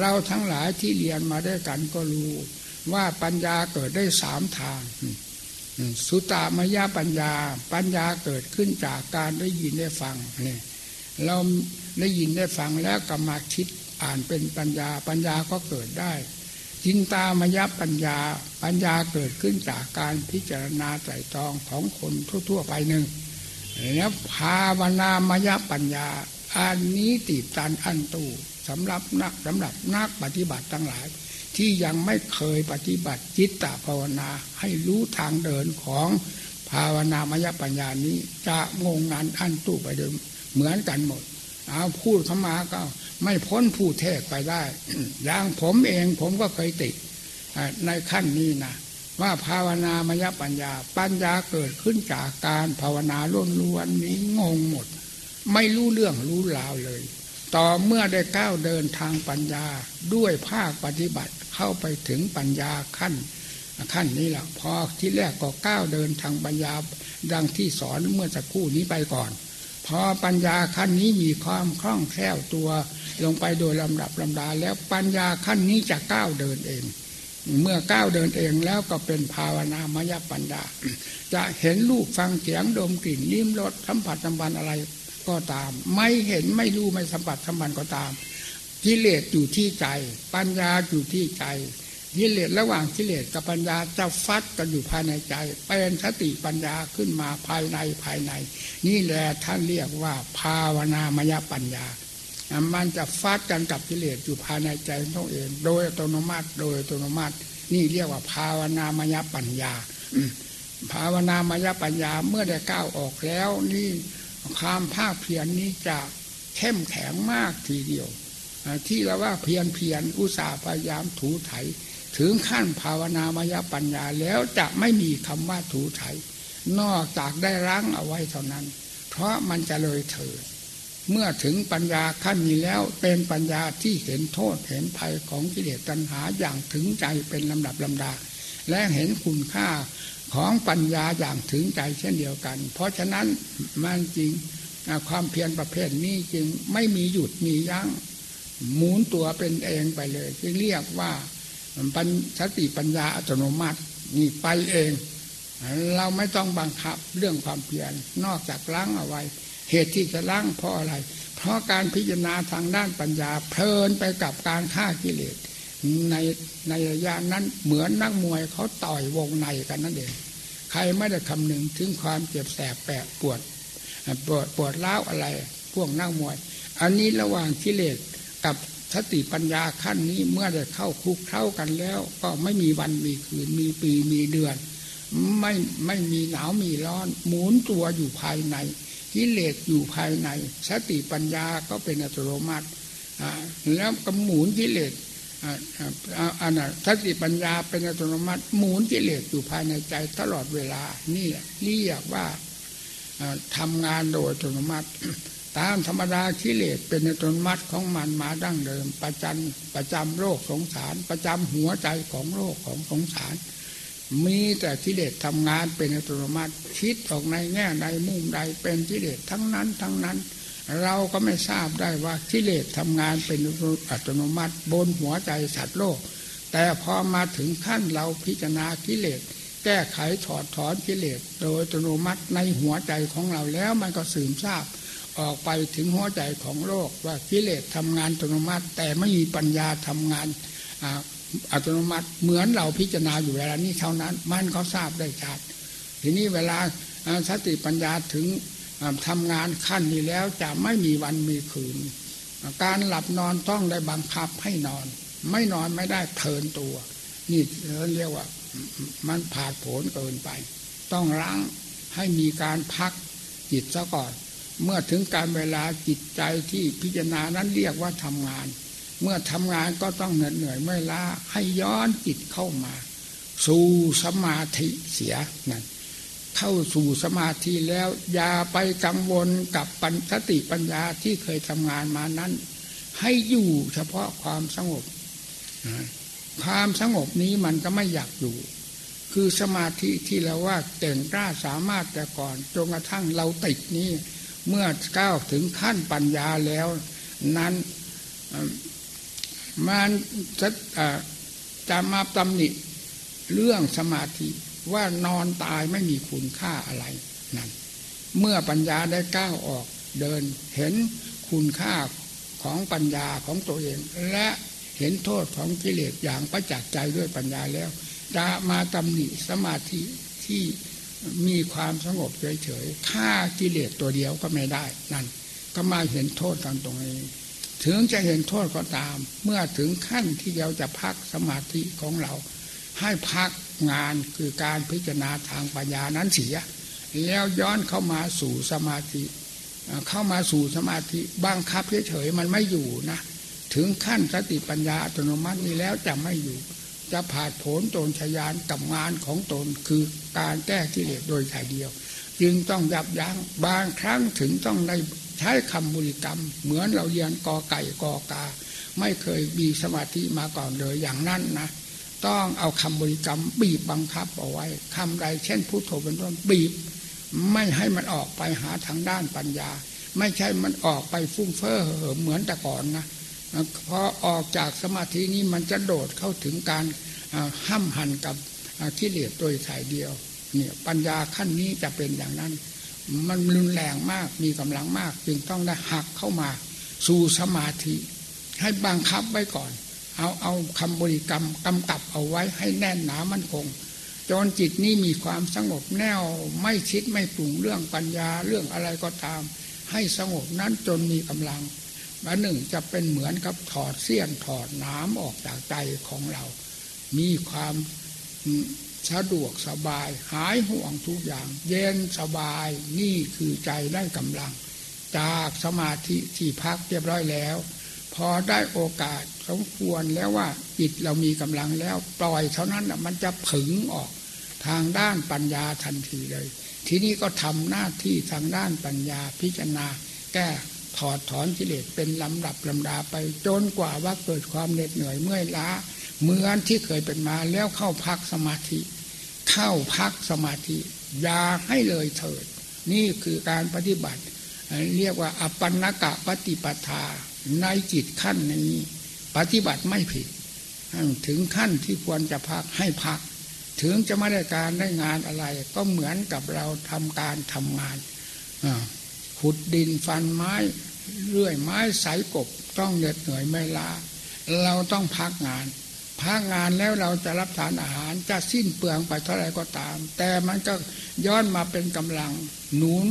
เราทั้งหลายที่เรียนมาด้วยกันก็รู้ ว่าปัญญาเกิดได้สามทาง สุตามยาปัญญา ปัญญาเกิดขึ้นจากการได้ยินได้ฟังนี่เราได้ยินได้ฟังแล้วก็มาคิดอ่านเป็นปัญญา ปัญญาก็เกิดได้จินตามยปัญญา ปัญญาเกิดขึ้นจากการพิจารณาใจตองของคนทั่ว ๆ ไปหนึ่งแล้วภาวนามยปัญญา อันนี้ติดตันอันตูสำหรับนักสำหรับนักปฏิบัติทั้งหลาย ที่ยังไม่เคยปฏิบัติจิตตภาวนาให้รู้ทางเดินของภาวนามยปัญญานี้จะงงงานอันตู้ไปเดิมเหมือนกันหมด เอาพูดเข้ามาก็ไม่พ้นผู้เทศไปได้อย่างผมเองผมก็เคยติดในขั้นนี้นะว่าภาวนามยปัญญา ปัญญาเกิดขึ้นจากการภาวนาล้วนๆนี้งงหมด ไม่รู้เรื่องรู้ราวเลย ต่อเมื่อได้ก้าวเดินทางปัญญาด้วยภาคปฏิบัติเข้าไปถึงปัญญาขั้น ขั้นนี้แหละพอที่แรกก็ก้าวเดินทางปัญญาดังที่สอนเมื่อสักครู่นี้ไปก่อน พอปัญญาขั้นนี้มีความคล่องแคล่วตัว ลงไปโดยลำดับลำดา แล้วปัญญาขั้นนี้จะก้าวเดินเอง เมื่อก้าวเดินเองแล้วก็เป็นภาวนามยปัญญา จะเห็นรูปฟังเสียงดมกลิ่นลิ้มรสสัมผัสสัมพันธ์อะไร ก็ตาม ไม่เห็นไม่รู้ไม่สัมผัสสัมพันธ์ก็ตามกิเลสอยู่ที่ใจ ปัญญาอยู่ที่ใจกิเลสระหว่างกิเลสกับปัญญาจะฟัดกันอยู่ภายในใจ เป็นสติปัญญาขึ้นมาภายในภายใน นี่แหละท่านเรียกว่า ภาวนามยปัญญา มันจะฟัดกันกับกิเลสอยู่ภายในใจตัวเอง โดยอัตโนมัติโดยอัตโนมัติ นี่เรียกว่าภาวนามยปัญญา ภาวนามยปัญญาเมื่อได้ก้าวออกแล้วนี่ ความภาคเพียรนนี้จะเข้มแข็งมากทีเดียว ที่เราว่าเพียรเพียรอุตสาห์พยายามถูไถ ถึงขั้นภาวนามยปัญญาแล้วจะไม่มีคำว่าถูไถ นอกจากได้รั้งเอาไว้เท่านั้น เพราะมันจะเลยเถิดเมื่อถึงปัญญาขั้นนี้แล้วเป็นปัญญาที่เห็นโทษเห็นภัยของกิเลสตัณหาอย่างถึงใจเป็นลำดับลำดา และเห็นคุณค่า ของปัญญาอย่างถึงใจเช่นเดียวกัน เพราะฉะนั้นมันจริงความเพียรประเภทนี้จึงไม่มีหยุดมียัง้งหมุนตัวเป็นเองไปเลยจึงเรียกว่าปัญสติปัญญาอัตโนมัตินี่ไปเอง เราไม่ต้องบังคับเรื่องความเพียรนอกจากล้างเอาไว้ เหตุที่จะล้างเพราะอะไร เพราะการพิจารณาทางด้านปัญญาเพลินไปกับการฆ่ากิเลส ในในระยะนั้นเหมือนนักมวยเขาต่อยวงในกันนั่นเองใครไม่ได้คำนึงถึงความเจ็บแสบแปะปวดปวดปวดล้าวอะไร พวกนักมวย อันนี้ระหว่างกิเลสกับสติปัญญาขั้นนี้เมื่อได้เข้าคุกเข้ากันแล้ว ก็ไม่มีวันมีคืนมีปีมีเดือน ไม่ไม่มีหนาวมีร้อน หมุนตัวอยู่ภายในกิเลสอยู่ภายใน สติปัญญาก็เป็นอัตโนมัติแล้วก็หมุนกิเลส อันนั้นสติปัญญาเป็นอัตโนมัติหมุนกิเลสอยู่ภายในใจตลอดเวลา นี่เรียกว่าทำงานโดยอัตโนมัติ ตามธรรมดากิเลสเป็นอัตโนมัดของมันมาดั้งเดิม ประจันประจำโรคสงสาร ประจำหัวใจของโรคของสงสาร มีแต่กิเลสทำงานเป็นอัตโนมัติคิดออกในแง่ใดมุมใดเป็นกิเลสทั้งนั้นทั้งนั้น เราก็ไม่ทราบได้ว่ากิเลสทำงานเป็นอัตโนมัติบนหัวใจสัตว์โลก แต่พอมาถึงขั้นเราพิจารณากิเลส แก้ไขถอดถอนกิเลส โดยอัตโนมัติในหัวใจของเราแล้วมันก็สืบทราบ ออกไปถึงหัวใจของโลกว่ากิเลสทำงานอัตโนมัติ แต่ไม่มีปัญญาทำงานอัตโนมัติเหมือนเราพิจารณาอยู่เวลานี้เท่านั้น มันเขาทราบได้ชัดทีนี้เวลาสติปัญญาถึง ทำงานขั้นนี้แล้วจะไม่มีวันมีคืน การหลับนอนต้องได้บังคับให้นอน ไม่นอนไม่ได้เทินตัวนี่เรียกว่ามันผาดโผนเกินไป ต้องล้างให้มีการพักจิตซะก่อน เมื่อถึงการเวลาจิตใจที่พิจารณานั้นเรียกว่าทำงาน เมื่อทำงานก็ต้องเหนื่อยเหนื่อยไม่ล้าให้ย้อนจิตเข้ามา สู่สมาธิเสียนั่น เข้าสู่สมาธิแล้ว อย่าไปกังวลกับปัญสติปัญญาที่เคยทำงานมานั้น ให้อยู่เฉพาะความสงบ ความสงบนี้มันก็ไม่อยากอยู่ คือสมาธิที่เราว่าเต่งกล้าสามารถแต่ก่อนจนกระทั่งเราติดนี้ เมื่อก้าวถึงขั้นปัญญาแล้ว นั้นมันจะจะมาตำหนิเรื่องสมาธิ ว่านอนตายไม่มีคุณค่าอะไรนั่นเมื่อปัญญาได้ก้าวออกเดินเห็นคุณค่าของปัญญาของตัวเอง และเห็นโทษของกิเลสอย่างประจักษ์ใจด้วยปัญญาแล้ว จะมาตำหนิสมาธิที่มีความสงบเฉยๆฆ่ากิเลสตัวเดียวก็ไม่ได้นั่น ก็มาเห็นโทษกันตรงนี้ ถึงจะเห็นโทษก็ตาม เมื่อถึงขั้นที่เราจะพักสมาธิของเรา ให้พัก งานคือการพิจารณาทางปัญญานั้นเสีย แล้วย้อนเข้ามาสู่สมาธิ เข้ามาสู่สมาธิบังคับเฉยๆมันไม่อยู่นะ ถึงขั้นสติปัญญาอัตโนมัตินี้แล้วจะไม่อยู่ จะผาดผลตนชยานกับงานของตนคือการแก้กิเลสโดยถ่ายเดียว จึงต้องยับยัง้งบางครั้งถึงต้องได้ใช้คำบุริกรรม เหมือนเราเรียนกอไก่กอกา ไม่เคยมีสมาธิมาก่อนเลยอย่างนั้นนะ ต้องเอาคำบริกรรม บีบบังคับเอาไว้คำใดเช่นพุทโธเป็นต้นบีบ ไม่ให้มันออกไปหาทางด้านปัญญา ไม่ใช่มันออกไปฟุ้งเฟ้อเหมือนแต่ก่อนนะพอออกจากสมาธินี้มันจะโดดเข้าถึงการห้ามหันกับกิเลสโดยสายเดียวเนี่ยปัญญาขั้นนี้จะเป็นอย่างนั้น มันรุนแรงมากมีกำลังมาก จึงต้องได้หักเข้ามาสู่สมาธิ ให้บังคับไว้ก่อน เอาเอาคำบริกรรมกำกับเอาไว้ให้แน่นหนามั่นคงจนจิตนี้มีความสงบแน่วไม่คิดไม่ปรุงเรื่องปัญญาเรื่องอะไรก็ตาม ให้สงบนั้นจนมีกำลังอันหนึ่งจะเป็นเหมือนกับถอดเสี้ยนถอดน้ำออกจากใจของเรา มีความสะดวกสบาย หายห่วงทุกอย่าง เย็นสบายนี่คือใจได้กำลัง จากสมาธิที่พักเรียบร้อยแล้ว พอได้โอกาสสมควรแล้วว่าจิตเรามีกำลังแล้วปล่อยเท่านั้นมันจะผึงออกทางด้านปัญญาทันทีเลย ทีนี้ก็ทำหน้าที่ทางด้านปัญญาพิจารณา แก้ถอดถอนกิเลสเป็นลำดับลำดาไปจนกว่าว่าเกิดความเหน็ดเหนื่อยเมื่อยล้าเหมือนที่เคยเป็นมาแล้วเข้าพักสมาธิ เข้าพักสมาธิยาให้เลยเถิด นี่คือการปฏิบัติ เรียกว่าอปันนกะปฏิปทา ในจิตขั้นนี้ ปฏิบัติไม่ผิด ถึงขั้นที่ควรจะพักให้พัก ถึงจะไม่ได้การได้งานอะไร ก็เหมือนกับเราทำการทำงานขุดดินฟันไม้เลื่อยไม้สายกบต้องเหน็ดเหนื่อยไม่ลาเราต้องพักงาน พักงานแล้วเราจะรับทานอาหารจะสิ้นเปลืองไปเท่าไรก็ตาม แต่มันก็ย้อนมาเป็นกำลังหนุน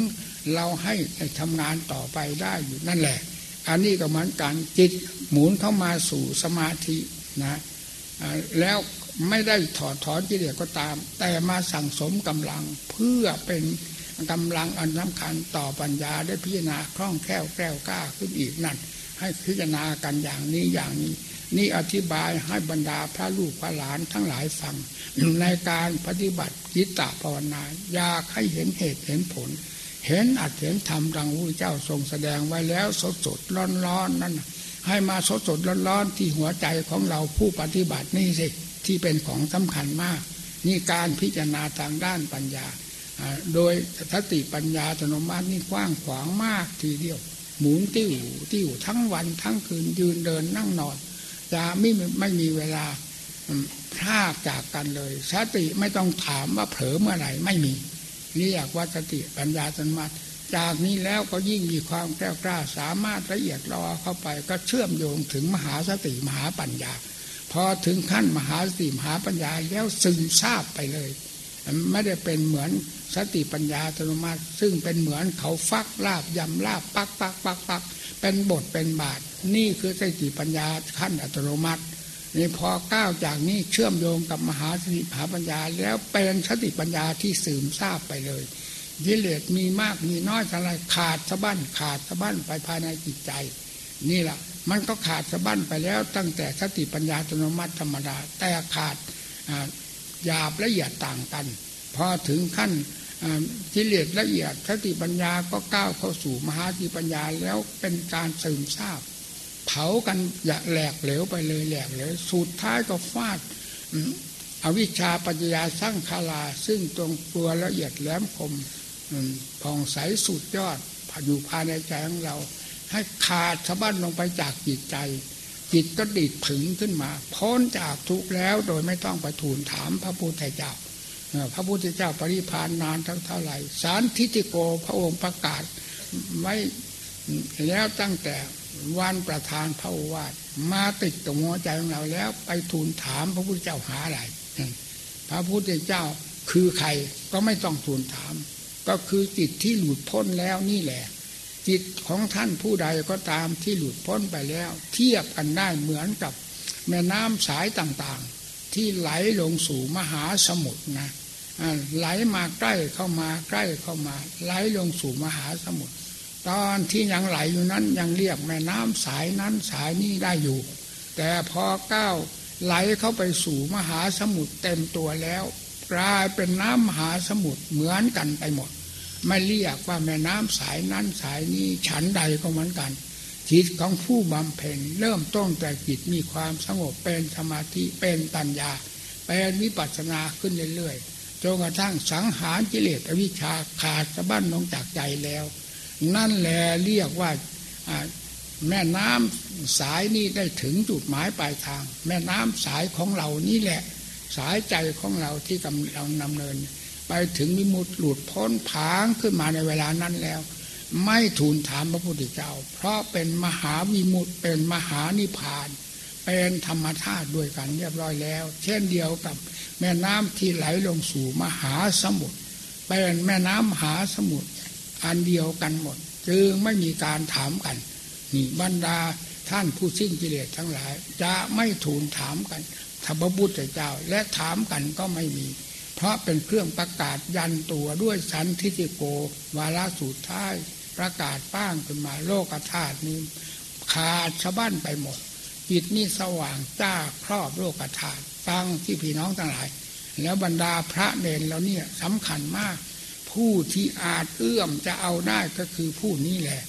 เราให้ทำงานต่อไปได้อยู่นั่นแหละ อันนี้ก็เหมือนกันจิตหมุนเข้ามาสู่สมาธินะแล้วไม่ได้ถอดถอนกิเลสก็ตาม แต่มาสั่งสมกำลังเพื่อเป็นกำลังอันสำคัญต่อปัญญาได้พิจารณาคล่องแคล่วแกล้วกล้าขึ้นอีกนั่น ให้พิจารณากันอย่างนี้อย่างนี้ นี่อธิบายให้บรรดาพระลูกพระหลานทั้งหลายฟังในการปฏิบัติจิตตภาวนาอยากให้เห็นเหตุเห็นผล เห็นอัดเห็นธรรมดังพระเจ้าทรงแสดงไว้แล้วสดสดร้อนร้อนนั่นให้มาสดสดร้อนร้อนที่หัวใจของเราผู้ปฏิบัตินี่สิที่เป็นของสำคัญมาก นี่การพิจารณาทางด้านปัญญา โดยสติปัญญาอัตโนมัตินี่กว้างขวางมากทีเดียว หมุนติ้วติ้วทั้งวันทั้งคืนยืนเดินนั่งนอนจะไม่ไม่มีเวลาพลาดจากกันเลย สติไม่ต้องถามว่าเผลอเมื่อไหร่ไม่มี นี่อยากว่าสติปัญญาอัตโนมัติจากนี้แล้วก็ยิ่งมีความแกล้วกล้าสามารถละเอียดรอเข้าไปก็เชื่อมโยงถึงมหาสติมหาปัญญา พอถึงขั้นมหาสติมหาปัญญาแล้วซึมซาบไปเลย ไม่ได้เป็นเหมือนสติปัญญาอัตโนมัติซึ่งเป็นเหมือนเขาฟักลาบยำลาบปักปักปักปักเป็นบทเป็นบาท นี่คือสติปัญญาขั้นอัตโนมัติ นี่พอก้าวจากนี้เชื่อมโยงกับมหาสติมหาปัญญา แล้วเป็นสติปัญญาที่สืมทราบไปเลยกิเลสมีมากมีน้อยอะไรขาดสะบั้นขาดสะบั้นไปภายในจิตใจ นี่แหละมันก็ขาดสะบั้นไปแล้ว ตั้งแต่สติปัญญาอัตโนมัติธรรมดา แต่ขาดหยาบละเอียดต่างกัน พอถึงขั้นกิเลสละเอียดสติปัญญาก็ก้าวเข้าสู่มหาสติปัญญาแล้วเป็นการซึมซาบ เผากันอย่าแหลกเหลวไปเลยแหลกเหลวสุดท้ายก็ฟาดอวิชชาปัญญาสร้างคาลา ซึ่งตรงตัวละเอียดแหลมคมผ่องใสสุดยอดอยู่ภายในใจของเรา ให้ขาดสะบั้นลงไปจากจิตใจ จิตก็ดิดถึงขึ้นมา พ้นจากทุกแล้วโดยไม่ต้องไปทูลถามพระพุทธเจ้าพระพุทธเจ้าปริพานนานทั้งเท่าไหร่ สารทิติโกพระองค์ประกาศไว้แล้วตั้งแต่ วันประธานพระวาทมาติดกับหัวใจของเราแล้ว ไปทูลถามพระพุทธเจ้าหาอะไรพระพุทธเจ้าคือใครก็ไม่ต้องทูลถาม ก็คือจิตที่หลุดพ้นแล้วนี่แหละ จิตของท่านผู้ใดก็ตามที่หลุดพ้นไปแล้ว เทียบกันได้เหมือนกับ แม่น้ำสายต่างๆ ที่ไหลลงสู่มหาสมุทรนะไหลมาใกล้เข้ามาใกล้เข้ามา ไหลลงสู่มหาสมุทร ตอนที่ยังไหลอยู่นั้นยังเรียกแม่น้ำสายนั้นสายนี้ได้อยู่ แต่พอก้าวไหลเข้าไปสู่มหาสมุทรเต็มตัวแล้ว กลายเป็นน้ำมหาสมุทรเหมือนกันไปหมด ไม่เรียกว่าแม่น้ำสายนั้นสายนี้ฉันใดก็เหมือนกันจิตของผู้บำเพ็ญเริ่มต้นแต่จิตมีความสงบเป็นสมาธิเป็นปัญญา เป็นวิปัสสนาขึ้นเรื่อยๆจนกระทั่งสังหารกิเลสอวิชชาขาดสะบั้นลงจากใจแล้ว นั่นแหละเรียกว่าแม่น้ำสายนี้ได้ถึงจุดหมายปลายทาง แม่น้ำสายของเรานี่แหละ สายใจของเราที่กำลังนำเนิน ไปถึงมิมุตหลุดพ้นผางขึ้นมาในเวลานั้นแล้ว ไม่ทูลถามพระพุทธเจ้า เพราะเป็นมหาวิมุตเป็นมหานิพาน เป็นธรรมธาตุด้วยกันเรียบร้อยแล้ว เช่นเดียวกับแม่น้ำที่ไหลลงสู่มหาสมุทรเป็นแม่น้ำมหาสมุทร อันเดียวกันหมด จึงไม่มีการถามกัน นี่บรรดาท่านผู้สิ้นกิเลสทั้งหลาย จะไม่ทูลถามกันถ้าพระพุทธเจ้าและถามกันก็ไม่มี เพราะเป็นเครื่องประกาศยันตัวด้วยสันทิติโก วาลาสูตรท้าย ประกาศป้างขึ้นมาโลกธาตุนี้ ขาดชะบ้านไปหมด จิตนี่สว่างจ้าครอบโลกธาตุฟังที่พี่น้องทั้งหลาย แล้วบรรดาพระเนรเราเนี่ยสำคัญมาก ผู้ที่อาจเอื้อมจะเอาได้ก็คือผู้นี้แหละ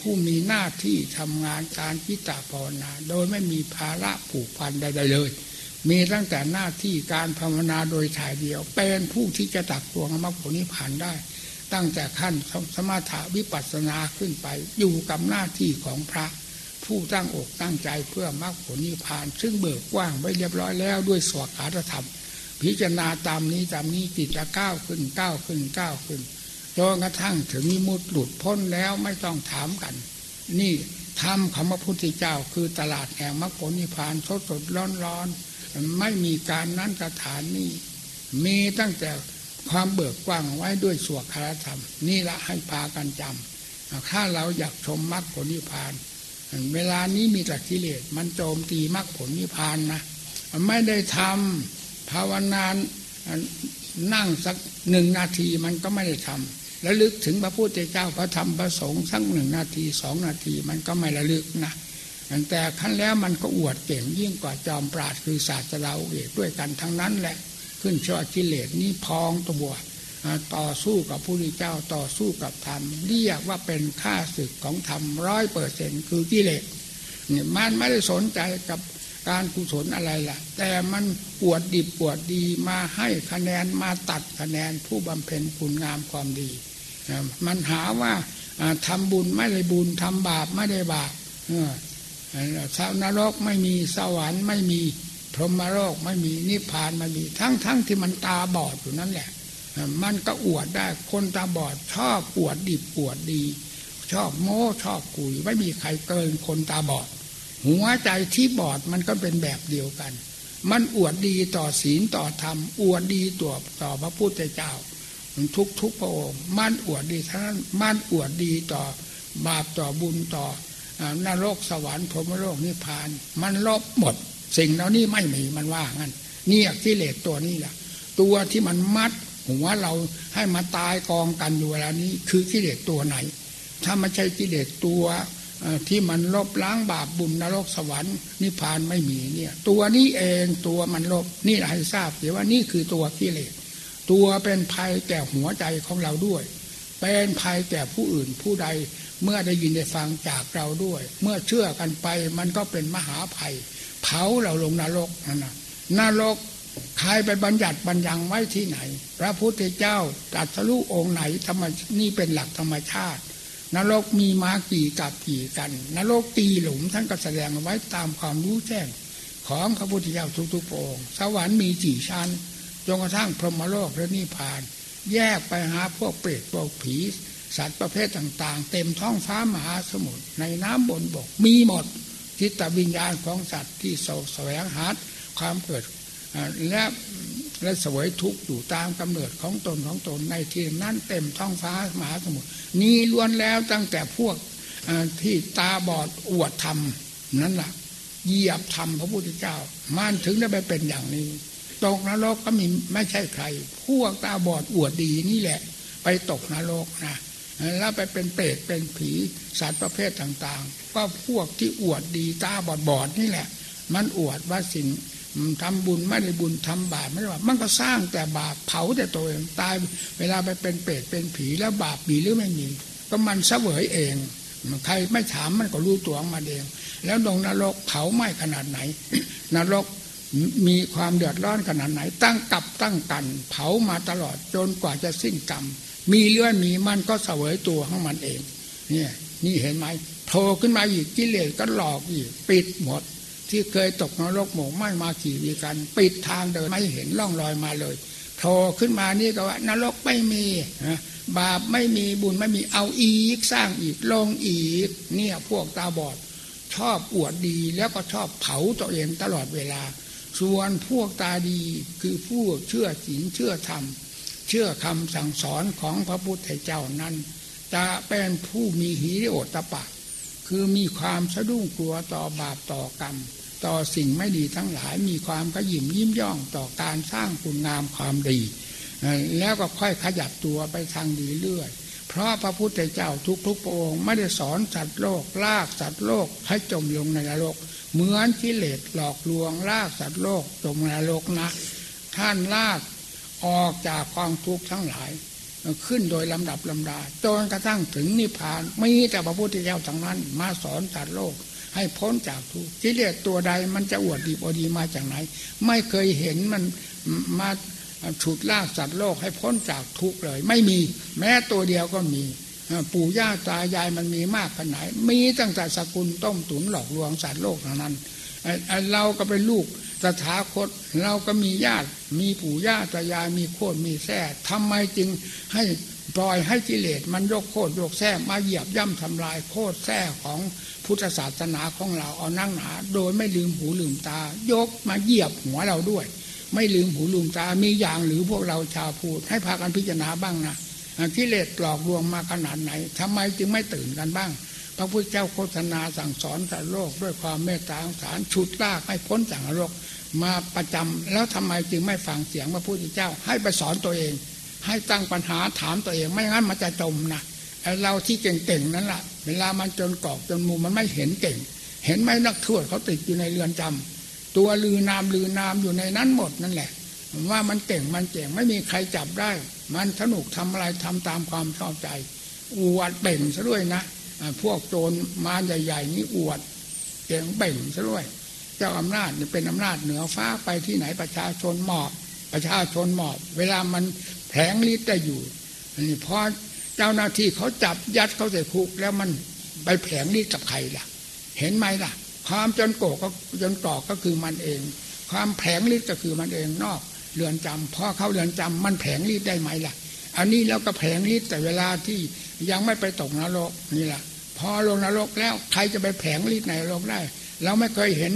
ผู้มีหน้าที่ทำงานการพิจารณาโดยไม่มีภาระผูกพันใดๆเลย มีตั้งแต่หน้าที่การภาวนาโดยถ่ายเดียว เป็นผู้ที่จะตักตวงมรรคผลนิพพานได้ ตั้งแต่ขั้นสมาวิปัสสนาขึ้นไป อยู่กับหน้าที่ของพระ ผู้ตั้งอกตั้งใจเพื่อมรรคผลนิพพาน ซึ่งเบิกกว้างไว้เรียบร้อยแล้วด้วยสวดคาธรรม พิจารณาตามนี้ตามนี้จิตจะก้าวขึ้นก้าวขึ้นก้าวขึ้นจนกระทั่งถึงมิมุตหลุดพ้นแล้วไม่ต้องถามกัน นี่ทำคำว่าพุทธเจ้าคือตลาดแห่งมรรคผลนิพพานสดสดร้อนร้อนไม่มีการนั้นกระฐานนี่มีตั้งแต่ความเบิกกว้างไว้ด้วยสวดคารธรรม นี่ละให้พากันจำถ้าเราอยากชมมรรคผลนิพพาน เวลานี้มีแต่กิเลสมันโจมตีมรรคผลนิพพานนะไม่ได้ทำ ภาวนานนั่งสักหนึ่งนาทีมันก็ไม่ได้ทำระลึกถึงพระพุทธเจ้าพระธรรมพระสงฆ์สักหนึ่งนาทีสองนาทีมันก็ไม่ระลึกนะแต่ขั้นแล้วมันก็อวดเก่งยิ่งกว่าจอมปราดคือศาสตราเอกด้วยกันทั้งนั้นแหละ ขึ้นชอกิเลสนี้พองตัวต่อสู้กับพระพุทธเจ้าต่อสู้กับธรรมเรียกว่าเป็นค่าศึกของธรรมร้อยเปอร์เซ็นคือกิเลสเนี่ยมันไม่ได้สนใจกับ การกุศลอะไรล่ะ แต่มันปวดดิบปวดดีมาให้คะแนนมาตัดคะแนนผู้บำเพ็ญคุณงามความดี มันหาว่าทำบุญไม่ได้บุญทำบาปไม่ได้บาปชาวนรกไม่มีสวรรค์ไม่มีพรหมโลกไม่มีนิพพานไม่มีทั้งทั้งที่มันตาบอดอยู่นั่นแหละ มันก็อวดได้คนตาบอดชอบปวดดิบปวดดี ชอบโม้ชอบกุยไม่มีใครเกินคนตาบอด หัวใจที่บอดมันก็เป็นแบบเดียวกัน มันอวดดีต่อศีลต่อธรรม อวดดีต่อต่อพระพุทธเจ้า ทุกทุกพระองค์มันอวดดีท่านมันอวดดีต่อบาปต่อบุญต่อนรกสวรรค์พรมโลกนิพพาน มันลบหมด สิ่งเหล่านี้ไม่มีมันว่างั้นนี่กิเลสตัวนี้แหละตัวที่มันมัดหัวเราให้มาตายกองกันอยู่เวลานี้ คือกิเลสตัวไหน ถ้าไม่ใช่กิเลสตัว ที่มันลบล้างบาปบุญนรกสวรรค์นิพพานไม่มีเนี่ย ตัวนี้เองตัวมันลบนี่ให้ทราบเดี๋ยวว่านี่คือตัวกิเลสตัวเป็นภัยแก่หัวใจของเราด้วย เป็นภัยแก่ผู้อื่นผู้ใดเมื่อได้ยินได้ฟังจากเราด้วย เมื่อเชื่อกันไปมันก็เป็นมหาภัย เผาเราลงนรกนั่นนะนรกใครไปบัญญัติบัญญังไว้ที่ไหน พระพุทธเจ้าตรัสรู้องค์ไหนธรรมนี่เป็นหลักธรรมชาติ นรกมีมากี่กับกี่กัน นรกตีหลุมท่านก็แสดงเอาไว้ตามความรู้แจ้ง ของพระพุทธเจ้าทุกๆองค์สวรรค์มีกี่ชั้นจนกระทั่งพรหมโลกและนิพพาน แยกไปหาพวกเปรตพวกผี สัตว์ประเภทต่างๆ เต็มท้องฟ้ามหาสมุทรในน้ำบนบกมีหมดจิตวิญญาณของสัตว์ที่แสวงหาความเกิดและ และเสวยทุกข์อยู่ตามกำเนิดของตนของตนในที่นั้นเต็มท้องฟ้ามหาสมุทรนี้ล้วนแล้วตั้งแต่พวกที่ตาบอดอวดธรรมนั่นแหละเหยียบธรรมพระพุทธเจ้า มันถึงได้ไปเป็นอย่างนี้ตกนรกก็มีไม่ใช่ใคร พวกตาบอดอวดดีนี่แหละ ไปตกนรกนะแล้วไปเป็นเปรตเป็นผีสัตว์ประเภทต่าง ๆ ก็พวกที่อวดดีตาบอดบอดนี่แหละ มันอวดว่าสิ่ง ทำบุญไม่ได้บุญทำบาปไม่ได้บาปมันก็สร้างแต่บาปเผาแต่ตัวเองตายเวลาไปเป็นเปรตเป็นผีแล้วบาปมีหรือไม่มีก็มันเสวยเองใครไม่ถามมันก็รู้ตัวมาเอง แล้วดงนรกเผาไหม้ขนาดไหน นรกมีความเดือดร้อนขนาดไหน ตั้งกับตั้งกัน เผามาตลอดจนกว่าจะสิ้นกรรม มีเลื่อนมีมันก็เสวยตัวของมันเอง เนี่ย นี่เห็นไหมโผล่ขึ้นมาอีกกิเลสก็หลอกอีกปิดหมด ที่เคยตกนรกหมกไหม้มาขี่วีกัน ปิดทางเดินไม่เห็นล่องรอยมาเลยโผล่ขึ้นมานี่ก็ว่านรกไม่มีบาปไม่มีบุญไม่มีเอาอีกสร้างอีกลงอีก เนี่ยพวกตาบอด ชอบอวดดีแล้วก็ชอบเผาตัวเองตลอดเวลา ส่วนพวกตาดีคือผู้เชื่อศีลเชื่อธรรม เชื่อคำสั่งสอนของพระพุทธเจ้านั้น จะเป็นผู้มีหิริโอตปะ คือมีความสะดุ้งกลัวต่อบาปต่อกรรม ต่อสิ่งไม่ดีทั้งหลายมีความกระยิมยิ้มย่องต่อการสร้างคุณงามความดี แล้วก็ค่อยขยับตัวไปทางดีเรื่อย เพราะพระพุทธเจ้าทุกๆพระองค์ไม่ได้สอนสัตว์โลก ลากสัตว์โลกให้จมลงในนรก เหมือนกิเลสหลอกลวงลากสัตว์โลกจมในนรกนะท่านลากออกจากความทุกข์ทั้งหลายขึ้นโดยลำดับลำดาจนกระทั่งถึงนิพพานมีแต่พระพุทธเจ้าทั้งนั้น มาสอนสัตว์โลก ให้พ้นจากทุกข์กิเลสตัวใดมันจะอวดดีบอดีมาจากไหน ไม่เคยเห็นมันมาฉุดลากสัตว์โลกให้พ้นจากทุกข์เลย ไม่มีแม้ตัวเดียวก็มีปู่ย่าตายายมันมีมากขนาดมีตั้งแต่สกุลต้มตุ๋นหลอกลวงสัตว์โลกทั้งนั้นเราก็เป็นลูกสถาคต เราก็มีญาติ มีปู่ย่าตายายมีโคตรมีแท้ทำไมจึงให้ ปล่อยให้กิเลสมันยกโคตรยกแท้มาเหยียบย่ำทำลายโคตรแท้ของพุทธศาสนาของเราเอานั่งหนา โดยไม่ลืมหูลืมตา ยกมาเหยียบหัวเราด้วย ไม่ลืมหูลืมตามีอย่างหรือพวกเราชาวพูดให้พากันพิจารณาบ้างนะกิเลสหลอกลวงมาขนาดไหนทำไมจึงไม่ตื่นกันบ้าง พระพุทธเจ้าโฆษณาสั่งสอนสัตว์โลกด้วยความเมตตาสงสารฉุดลากให้พ้นจากนรกมาประจำแล้วทำไมจึงไม่ฟังเสียงพระพุทธเจ้าให้ไปสอนตัวเอง ให้ตั้งปัญหาถามตัวเอง ไม่งั้นมันจะจมนะเราที่เก่งๆนั้นละ่ะ เวลามันจนกอกจนมุมมันไม่เห็นเก่ง เห็นไหมนักโทษเขาติดอยู่ในเรือนจำตัวลือนามลือนามอยู่ในนั้นหมดนั่นแหละ ว่ามันเก่งมันเก่งไม่มีใครจับได้ มันสนุกทำอะไรทำตามความชอบใจ อวดเบ่งซะด้วยนะพวกโจรมาใหญ่ ๆ นี้อวดเก่งเบ่งซะด้วย เจ้าอำนาจเป็นอำนาจเหนือฟ้าไปที่ไหนประชาชนหมอบประชาชนหมอบ เวลามัน แผลงฤทธิ์ได้อยู่นี่พอเจ้าหน้าที่เขาจับยัดเขาใส่คุก แล้วมันไปแผลงฤทธิ์กับใครล่ะ เห็นไหมล่ะ ความจนโกก็จนกรอกก็คือมันเอง ความแผลงฤทธิ์ก็คือมันเองนอกเรือนจำพอเข้าเรือนจำมันแผงรีดได้ไหมล่ะ อันนี้เราก็แผงรีดแต่เวลาที่ยังไม่ไปตกนรกนี่แหละพอลงนรกแล้วใครจะไปแผงรีดในนรกได้ เราไม่เคยเห็น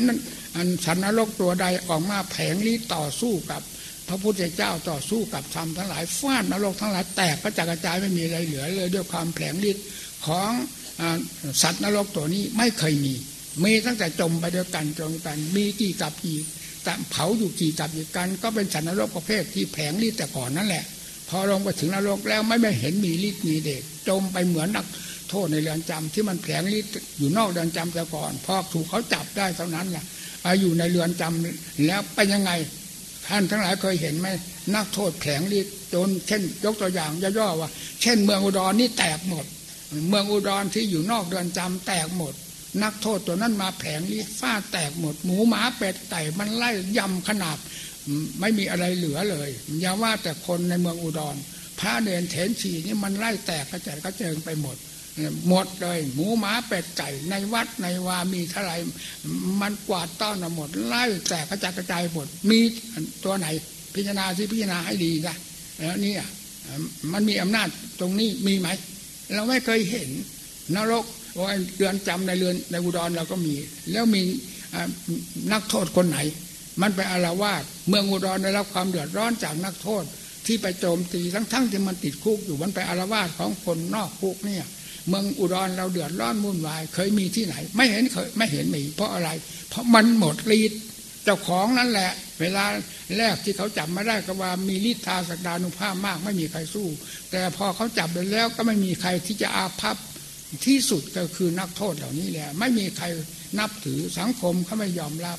อันสันนรกตัวใดออกมาแผงรีดต่อสู้กับ พระพุทธเจ้าต่อสู้กับธรรมทั้งหลายฟาดนรกทั้งหลายแตกกระจายกระจายไม่มีอะไรเหลือเลยด้วยความแผลงรีดของสัตว์นรกตัวนี้ไม่เคยมีมีตั้งแต่จมไปเดียกันจมกัน มีกี่กับกี่เผาอยู่กี่กับอยู่กัน ก็เป็นสันนรกประเภทที่แผลงฤทธิ์แต่ก่อนนั่นแหละ พอลงไปถึงนรกแล้วไม่ไม่เห็นมีฤทธิ์มีเดชจมไปเหมือนนักโทษในเรือนจำที่มันแผลงฤทธิ์อยู่นอกเรือนจำแต่ก่อน พอถูกเขาจับได้เท่านั้นแหละอยู่ในเรือนจำแล้วเป็นยังไง ท่านทั้งหลายเคยเห็นไหมนักโทษแผงฤทธิ์จนเช่น ยกตัวอย่างย่อๆว่า เช่น เมืองอุดรนี่แตกหมด เมืองอุดรที่อยู่นอกเรือนจำแตกหมด นักโทษตัวนั้นมาแผงนี้ฟาดแตกหมด หมูหมาเป็ดไก่มันไล่ยำขนาดไม่มีอะไรเหลือเลยอย่าว่าแต่คนในเมืองอุดรพระเดนเถนฉีนี่มันไล่แตกกระจายกระเจิงไปหมด หมดเลย หมูหมาเป็ดไก่ในวัดในวามีเท่าไรมันกวาดต้อนหมดไล่แตกกระจายกระจายหมดมีตัวไหน พิจารณาที่พิจารณาให้ดีนะแล้วนี่มันมีอำนาจตรงนี้มีไหม เราไม่เคยเห็น นรกว่าเรือนจำในเรือนในอุดรเราก็มี แล้วมีนักโทษคนไหน มันไปอารวาสเมืองอุดรได้รับความเดือดร้อนจากนักโทษที่ไปโจมตีทั้งๆทที่มันติดคุกอยู่มันไปอารวาสของคนนอกคุกเนี่ย เมืองอุดรเราเดือดร้อนวุ่นวาย เคยมีที่ไหน ไม่เห็นเคยไม่เห็นมี เพราะอะไร เพราะมันหมดฤทธิ์เจ้าของนั่นแหละ เวลาแรกที่เขาจับมาได้ก็ว่ามีฤทธาสัดานุภาพมาก ไม่มีใครสู้ แต่พอเขาจับไปแล้วก็ไม่มีใครที่จะอาภัพที่สุดก็คือนักโทษเหล่านี้แหละไม่มีใครนับถือสังคมเขาไม่ยอมรับ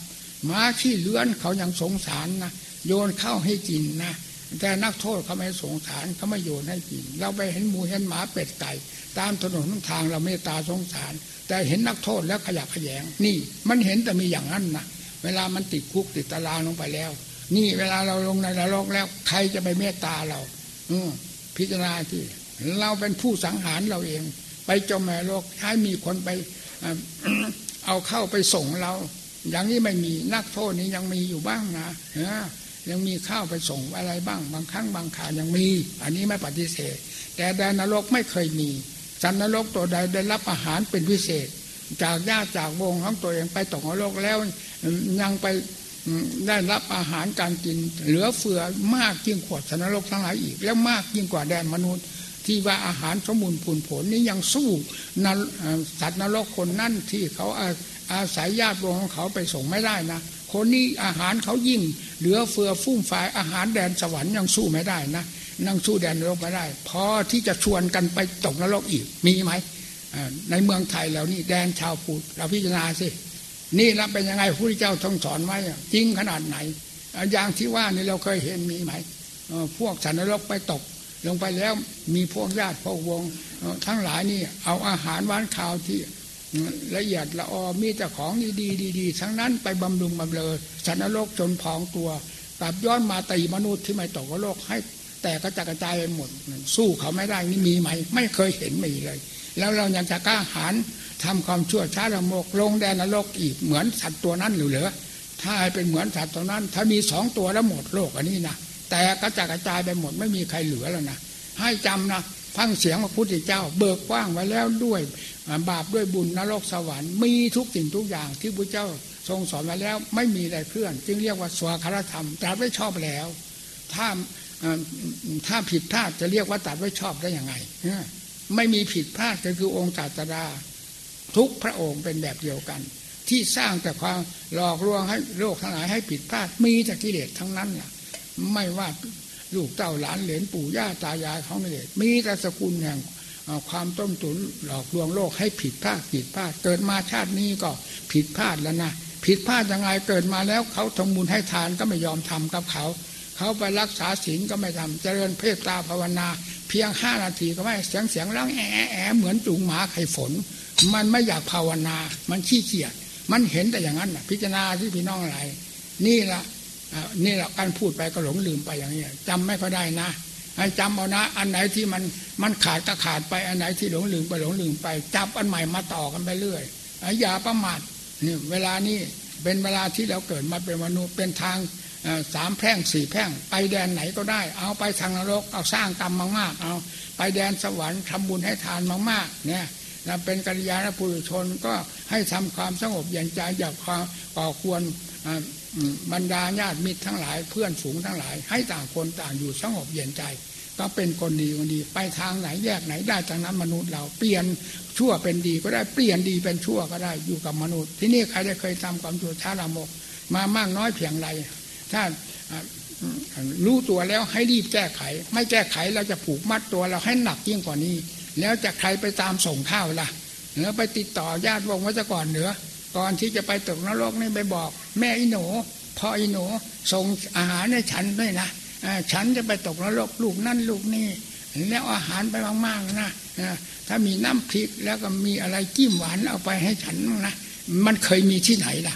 ม้าที่เลื้อนเขายังสงสารนะโยนเข้าให้กินนะ แต่นักโทษเขาไม่สงสารเขาไม่โยนให้กินเราไปเห็นหมูเห็นหมาเป็ดไก่ตามถนนทางเราเมตตาสงสาร แต่เห็นนักโทษแล้วขยักขยง นี่มันเห็นแต่มีอย่างนั้นนะเวลามันติดคุกติดตารางลงไปแล้ว นี่เวลาเราลงในนรกแล้ว ใครจะไปเมตตาเรา อืพิจารณาที่ เราเป็นผู้สังหารเราเอง ไปจมแม่โลกให้มีคนไปเอาเข้าไปส่งเรา อย่างนี้ไม่มีนักโทษนี้ยังมีอยู่บ้างนะ ยังมีข้าวไปส่งอะไรบ้าง บางครั้งบางครายังมี อันนี้ไม่ปฏิเสธ แต่แดนนรกไม่เคยมีสันนรกตัวใดได้รับอาหารเป็นพิเศษ จากญาติจากวงของตัวเองไปตกนรกแล้วยังไปได้รับอาหารการกินเหลือเฟือมากยิ่งกว่าสันนรกทั้งหลายอีก แล้วมากยิ่งกว่าแดนมนุษย์ที่ว่าอาหารสมุนผุนผลนี้ยังสู้นสัตว์นรกคนนั่นที่เขาอาศัยญาติวงของเขาไปส่งไม่ได้นะ คนนี้อาหารเขายิ่ง เหลือเฟือฟุ่มฝ่ายอาหารแดนสวรรค์ยังสู้ไม่ได้นะนั่งสู้แดนนรกไม่ได้พอที่จะชวนกันไปตกนรกอีกมีไหมในเมืองไทยแล้วนี่แดนชาวพุทธเราพิจารณาสินี่แล้วเป็นยังไงพระพุทธเจ้าทรงสอนไว้จริงขนาดไหน อย่างที่ว่านี่เราเคยเห็นมีไหมพวกสันนรกไปตก ลงไปแล้วมีพวกญาติพวกวงทั้งหลายนี่เอาอาหารหวานข้าวที่ ละเอียดละออมีแต่ของดีๆดีๆทั้งนั้นไปบำรุงบำเรอสันนรกจนพองตัวกลับย้อนมาตีมนุษย์ที่ไม่ตกโลกให้แต่ก็จะกระจายไปหมด สู้เขาไม่ได้นี่มีไหม ไม่เคยเห็นมีเลย แล้วเรายังจะกล้าหาญทำความชั่วช้าละโมกลงแดนนรกอีกเหมือนสัตว์ตัวนั้นหรือเหรอถ้าเป็นเหมือนสัตว์ตัวนั้น ถ้ามีสองตัวแล้วหมดโลกอันนี้นะแต่ก็จะกระจายไปหมดไม่มีใครเหลือแล้วนะให้จำนะ ฟังเสียงพระพุทธเจ้า เบิกกว้างไว้แล้วด้วย บาปด้วยบุญนรกสวรรค์มีทุกสิ่งทุกอย่างที่พระเจ้าทรงสอนไว้แล้วไม่มีอะไรเคลื่อน จึงเรียกว่าสวาคารธรรมตรัสไว้ชอบแล้ว ถ้าถ้าผิดพลาดจะเรียกว่าตัดไว้ชอบได้ยังไงไม่มีผิดพลาดก็คือองค์จัตราทุกพระองค์เป็นแบบเดียวกัน ที่สร้างแต่ความหลอกลวงให้โลกทั้งหลายให้ผิดพลาดมีแต่กิเลสทั้งนั้นล่ะไม่ว่า ลูกเต้าหลานเหลนปู่ย่าตายายของกิเลสมีแต่สกุลแห่งความต้มตุนหลอกลวงโลกให้ผิดพลาดผิดพลาดเกิดมาชาตินี้ก็ผิดพลาดแล้วนะผิดพลาดยังไงเกิดมาแล้วเขาทำบุญให้ทานก็ไม่ยอมทำกับเขา เขาไปรักษาศีลก็ไม่ทำเจริญเพศตาภาวนา เพียงห้านาทีก็ไม่เสียงเสียงร้องแอะแอะเหมือนจุงหมาไข่ฝน มันไม่อยากภาวนา มันขี้เกียจมันเห็นแต่อย่างนั้นพิจารณาที่พี่น้องอะไร นี่ละ นี่แหละการพูดไปก็หลงลืมไปอย่างนี้จำไม่ค่อยได้นะให้จำเอานะ อันไหนที่มันมันขาดก็ขาดไปอันไหนที่หลงลืมไปหลงลืมไป จับอันใหม่มาต่อกันไปเรื่อยอย่าประมาทนี่เวลานี้เป็นเวลาที่เราเกิดมาเป็นมนุษย์เป็นทางสามแพร่งสี่แพร่ง ไปแดนไหนก็ได้ เอาไปทางนรกเอาสร้างกรรมมากๆเอาไปแดนสวรรค์ทำบุญให้ทานมากๆเนี่ยเราเป็นกัลยาณปุถุชนก็ให้ทำความสงบเย็นใจอย่าความก่อควร บรรดาญาติมิตรทั้งหลายเพื่อนฝูงทั้งหลาย ให้ต่างคนต่างอยู่สงบเย็นใจก็เป็นคนดีคนดี ไปทางไหนแยกไหนได้จากนั้นมนุษย์เราเปลี่ยนชั่วเป็นดีก็ได้เปลี่ยนดีเป็นชั่วก็ได้อยู่กับมนุษย์ ที่นี่ใครได้เคยทำความชั่วช้าละมก มามากน้อยเพียงไร ถ้ารู้ตัวแล้วให้รีบแก้ไข ไม่แก้ไขเราจะผูกมัดตัวเราให้หนักยิ่งกว่านี้ แล้วจะใครไปตามส่งข้าวล่ะแล้วไปติดต่อญาติวงว่าจก่อนเหนือ ก่อนที่จะไปตกนรกนี่ไปบอก แม่อีหนูพ่ออีหนูส่งอาหารให้ฉันด้วยนะฉันจะไปตกนรกลูกนั่นลูกนี่แล้วอาหารไปมากๆนะถ้ามีน้ำพริกแล้วก็มีอะไรจิ้มหวานเอาไปให้ฉันนะมันเคยมีที่ไหนล่ะ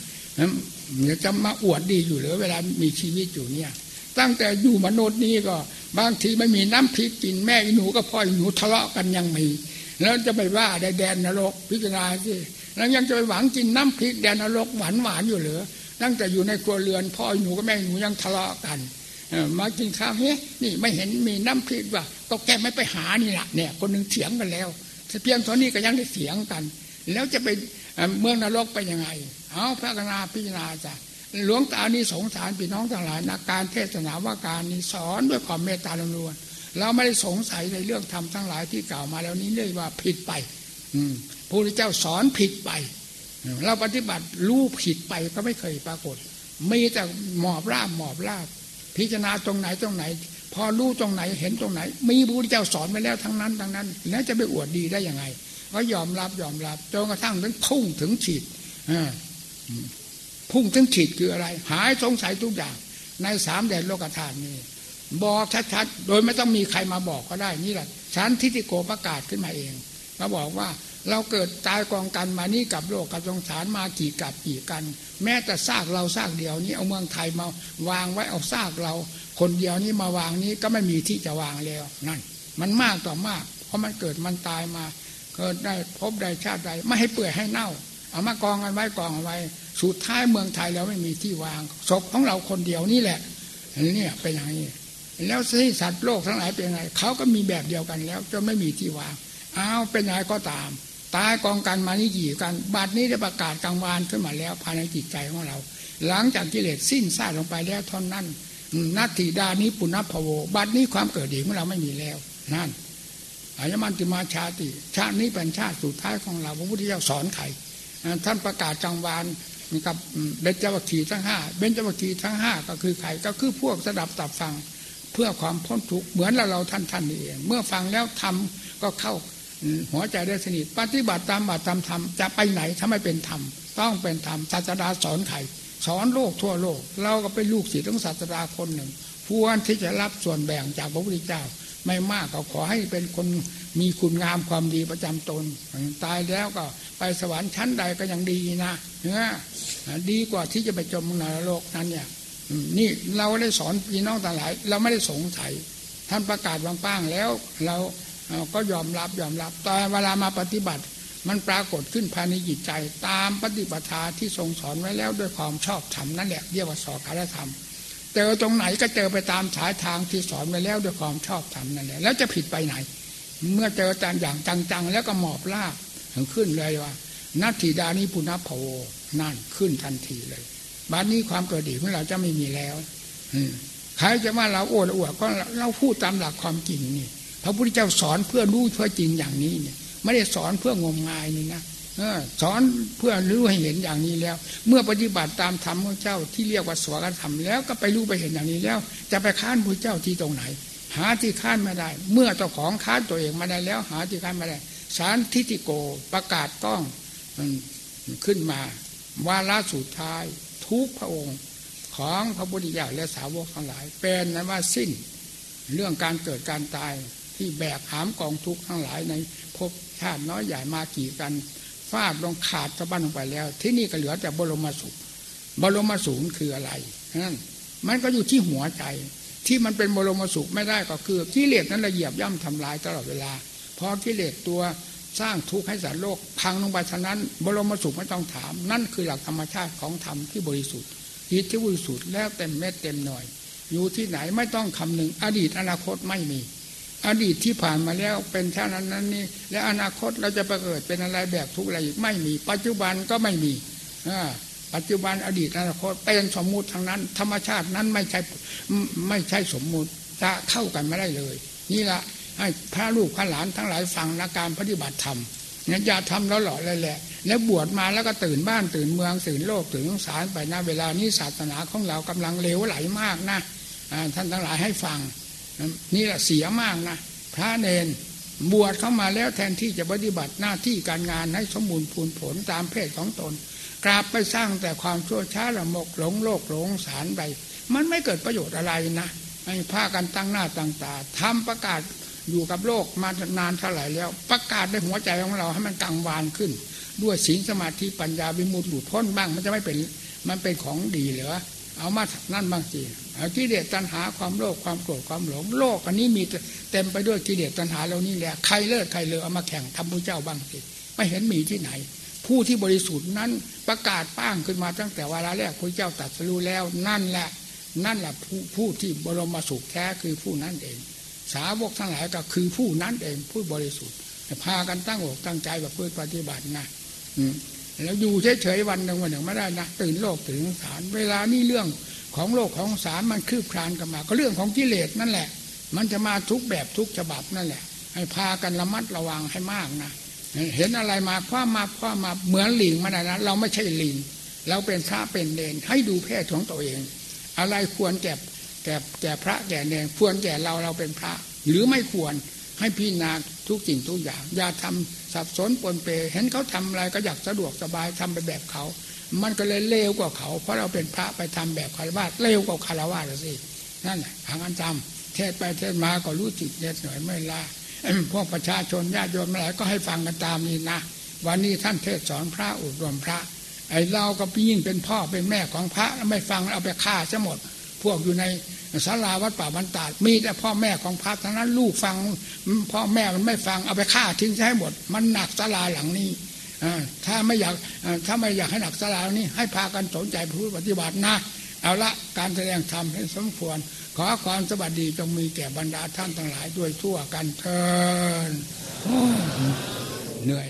เดี๋ยวจะมาอวดดีอยู่หรือเวลามีชีวิตอยู่เนี่ย ตั้งแต่อยู่มนุษย์นี้ก็ บางทีไม่มีน้ำพริกกินแม่อีหนูก็พ่ออีหนูทะเลาะกันยังมี แล้วจะไปว่าแดนนรกพิจารณาสิ แล้วยังจะไปหวังกินน้ำพริกแดนนรกหวานหวานอยู่หรือตั้งแต่อยู่ในครัวเรือนพ่อหนูกับแม่หนูยังทะเลาะกันมากินข้าวเฮ้ยนี่ไม่เห็นมีน้ำพริกว่าก็แกไม่ไปหานี่แหละเนี่ย คนหนึ่งเถียงกันแล้วเพียงเท่านี้ก็ยังได้เสียงกัน แล้วจะไปเมืองนรกไปยังไง เอาพระกนาพิจารณาจ้ะหลวงตานี่สงสารพี่น้องทั้งหลายนักการเทศนาว่าการนี้สอนด้วยความเมตตาล้วนเราไม่ได้สงสัยในเรื่องธรรมทั้งหลายที่กล่าวมาแล้วนี้เลยว่าผิดไป อืม พระพุทธเจ้าสอนผิดไป เราปฏิบัติรู้ผิดไปก็ไม่เคยปรากฏมีแต่หมอบราบหมอบราบ พิจารณาตรงไหนตรงไหน พอรู้ตรงไหนเห็นตรงไหน มีพระพุทธเจ้าสอนไว้แล้วทั้งนั้นทั้งนั้นแล้วจะไปอวดดีได้ยังไงก็ยอมรับยอมรับจนกระทั่งถึงพุ่งถึงฉีดพุ่งถึงฉีดคืออะไร หายสงสัยทุกอย่าง ในสามแดนโลกธาตุนี้บอกชัดๆโดยไม่ต้องมีใครมาบอกก็ได้นี่แหละฉันทิฏฐิโกประกาศขึ้นมาเองมาบอกว่า เราเกิดตายกองกันมานี่กับโลกกับสงสารมากี่กับกี่กัน แม้แต่ซากเราซากเดียวนี้เอาเมืองไทยมาวางไว้เอาซากเรา คนเดียวนี้มาวางนี้ก็ไม่มีที่จะวางแล้วนั่น มันมากต่อมาก เพราะมันเกิดมันตายมา เกิดได้พบใดชาติใดไม่ให้เปื่อยให้เน่า เอามากองกันไว้กองเอาไว้ สุดท้ายเมืองไทยแล้วไม่มีที่วางศพของเราคนเดียวนี่แหละเนี่ยเป็นอย่างนี้แล้วที่สัตว์โลกทั้งหลายเป็นไงเขาก็มีแบบเดียวกันแล้วจนไม่มีที่วางอ้าวเป็นไงก็ตาม ตายกองกันมานี่กี่กันบัดนี้ได้ประกาศกลางวานขึ้นมาแล้วภายในจิตใจของเรา หลังจากกิเลสสิ้นซาลงไปแล้วเท่านั้นนัตถิดานี้ปุณพโวบัดนี้ความเกิดดีของเราไม่มีแล้วนั่นอายมันติมาชาติชาตินี้เป็นชาติสุดท้ายของเราพระพุทธเจ้าสอนใครท่านประกาศจังวานกับเบญจวัคคีทั้งห้าเบญจวัคคีทั้งห้าก็คือใครก็คือพวกสดับตับฟังเพื่อความพ้นทุกข์เหมือนเราเราท่านท่านนี่เองเมื่อฟังแล้วทำก็เข้า หัวใจได้สนิทปฏิบัติตามบัตรตามธรรมจะไปไหนถ้าไม่เป็นธรรมต้องเป็นธรรมศาสดาสอนใครสอนโลกทั่วโลก เราก็เป็นลูกศิษย์ของศาสดาคนหนึ่งควรที่จะรับส่วนแบ่งจากพระพุทธเจ้า ไม่มากก็ขอให้เป็นคนมีคุณงามความดีประจำตน ตายแล้วก็ไปสวรรค์ชั้นใดก็ยังดีนะเนื้อดีกว่าที่จะไปจมนรโลกนั้นเนี่ยนี่เราได้สอนพี่น้องต่างหลาย เราไม่ได้สงสัยท่านประกาศบางป้างแล้วเรา ก็ยอมรับยอมรับ แต่เวลามาปฏิบัติ มันปรากฏขึ้นภายในจิตใจ ตามปฏิปทาที่ทรงสอนไว้แล้วด้วยความชอบธรรมนั่นแหละเรียกว่าสอการธรรมเจอตรงไหนก็เจอไปตามสายทางที่สอนไว้แล้วด้วยความชอบธรรมนั่นแหละแล้วจะผิดไปไหน เมื่อเจอจางอย่างจังๆ แล้วก็หมอบลาบถึงขึ้นเลยว่านัตถิดานิปุณพโวนั่นขึ้นทันทีเลยบัดนนี้ความเกิดดีของเราจะไม่มีแล้วใครจะว่าเราโอ้อวดก็เราพูดตามหลักความจริงนี่ ระพุทธเจ้าสอนเพื่อรู้เพื่อจริงอย่างนี้เนี่ย ไม่ได้สอนเพื่องมงายนี่นะสอนเพื่อรู้ให้เห็นอย่างนี้แล้ว เมื่อปฏิบัติตามธรรมของเจ้าที่เรียกว่าสวดธรรมแล้วก็ไปรู้ไปเห็นอย่างนี้แล้ว จะไปค้านพระเจ้าที่ตรงไหน หาที่ค้านไม่ได้ เมื่อเจ้าของค้านตัวเองมาได้แล้ว หาที่ค้านไม่ได้ สารทิติโกประกาศต้องขึ้นมาวาระสุดท้ายทุกพระองค์ของพระพุทธเจ้าและสาวกทั้งหลาย เป็นนั้นว่าสิ้นเรื่องการเกิดการตาย ที่แบกหามกองทุกข์ทั้งหลายในภพชาติน้อยใหญ่มากี่กันฟาดลงขาดสะบั้นลงไปแล้ว ที่นี่ก็เหลือแต่บรมสุขบรมสุขคืออะไรนั่นมันก็อยู่ที่หัวใจ ที่มันเป็นบรมสุขไม่ได้ก็คือกิเลสนั้นละเอียบย่ำทำลายตลอดเวลาพอกิเลสตัวสร้างทุกข์ให้สัตว์โลกพังลงไปฉะนั้น บรมสุขไม่ต้องถาม นั่นคือหลักธรรมชาติของธรรมที่บริสุทธิ์จิตที่บริสุทธิ์แล้วเต็มเม็ดเต็มหน่อย อยู่ที่ไหนไม่ต้องคำนึงอดีตอนาคตไม่มี อดีตที่ผ่านมาแล้วเป็นเท่านั้นนั้นนี่และอนาคตเราจะประเกิดเป็นอะไรแบบทุกอะไรอีกไม่มี ปัจจุบันก็ไม่มีปัจจุบันอดีตอนาคตเป็นสมมุติทางนั้น ธรรมชาตินั้นไม่ใช่ไม่ใช่สมมุติจะเข้ากันไม่ได้เลย นี่ละให้พระลูกพระหลานทั้งหลายฟังนะการปฏิบัติธรรมเนี่ยอย่าทำแล้วหล่อเลยแหละ แล้วบวชมาแล้วก็ตื่นบ้านตื่นเมืองตื่นโลกตื่นสงสารไปนะเวลานี้ศาสนาของเรากำลังเลวไหลมากนะท่านทั้งหลายให้ฟัง นี่แหละเสียมากนะพระเนนบวชเข้ามาแล้วแทนที่จะปฏิบัติหน้าที่การงานให้สมบูรณ์พูนผลตามเพศของตนกราบไปสร้างแต่ความชั่วช้าละมกหลงโลกหลงสารไปมันไม่เกิดประโยชน์อะไรนะให้พากันตั้งหน้าตั้งตาทำประกาศอยู่กับโลกมานานเท่าไหร่แล้ว ประกาศในหัวใจของเราให้มันกังวานขึ้น ด้วยศีลสมาธิปัญญาวิมุตติหลุดพ้นบ้าง มันจะไม่เป็นมันเป็นของดีเหรอเอามานั่นบางที กิเลสตัณหาความโลภความโกรธความหลงโลกอันนี้มีเต็มไปด้วยกิเลสตัณหาเหล่านี้แหละใครเลิศใครเลอเอามาแข่งทำพระเจ้าบ้างสิไม่เห็นมีที่ไหน ผู้ที่บริสุทธิ์นั้นประกาศป้างขึ้นมาตั้งแต่เวลาแรกพระเจ้าตัดสู้แล้วนั่นแหละ นั่นแหละผู้ผู้ที่บรมสุขแท้คือผู้นั้นเอง สาวกทั้งหลายก็คือผู้นั้นเองผู้บริสุทธิ์พากันตั้งอกตั้งใจแบบเพื่อปฏิบัตินะแล้วอยู่เฉยๆวันหนึ่งวันหนึ่งไม่ได้นะตื่นโลกตื่นสารเวลานี้เรื่อง ของโลกของสารมันคืบคลานกันมา ก็เรื่องของกิเลสนั่นแหละ มันจะมาทุกแบบทุกฉบับนั่นแหละ ให้พากันระมัดระวังให้มากนะเห็นอะไรมาคว้ามาคว้ามาเหมือนลิงมาได้นะเราไม่ใช่ลิงเราเป็นพระเป็นเนนให้ดูเพศของตัวเอง อะไรควรแก่แก่แก่พระแก่เนนควรแก่เราเราเป็นพระ หรือไม่ควรให้พี่นาทุกสิ่งทุกอย่าง อย่าทำสับสนปนเป เห็นเขาทำอะไรก็อยากสะดวกสบายทำไปแบบเขา มันก็เลยเลวกว่าเขา เพราะเราเป็นพระไปทำแบบคารวะเลวกว่าคารวะสินั่นแหละทางอันจำเทศไปเทศมาก็รู้จิตเน็ดหน่อยไม่ลาพวกประชาชนญาติโยมอะไรก็ให้ฟังกันตามนี้นะวันนี้ท่านเทศสอนพระอุดมพระ ไอ้เราก็ยิ่งเป็นพ่อเป็นแม่ของพระแล้วไม่ฟังเอาไปฆ่าซะหมด พวกอยู่ในศาลาวัดป่าบรรดามีแต่พ่อแม่ของพระทั้งนั้นลูกฟัง พ่อแม่มันไม่ฟังเอาไปฆ่าทิ้งใช้หมด มันหนักศาลาหลังนี้ ถ้าไม่อยากถ้าไม่อยากให้หนักสลานี้ ให้พากันสนใจผู้ปฏิบัตินะ เอาละการแสดงธรรมให้สมควร ขอความสวัสดีจงมีแก่บรรดาท่านทั้งหลายด้วยทั่วกันเทินเหนื่อย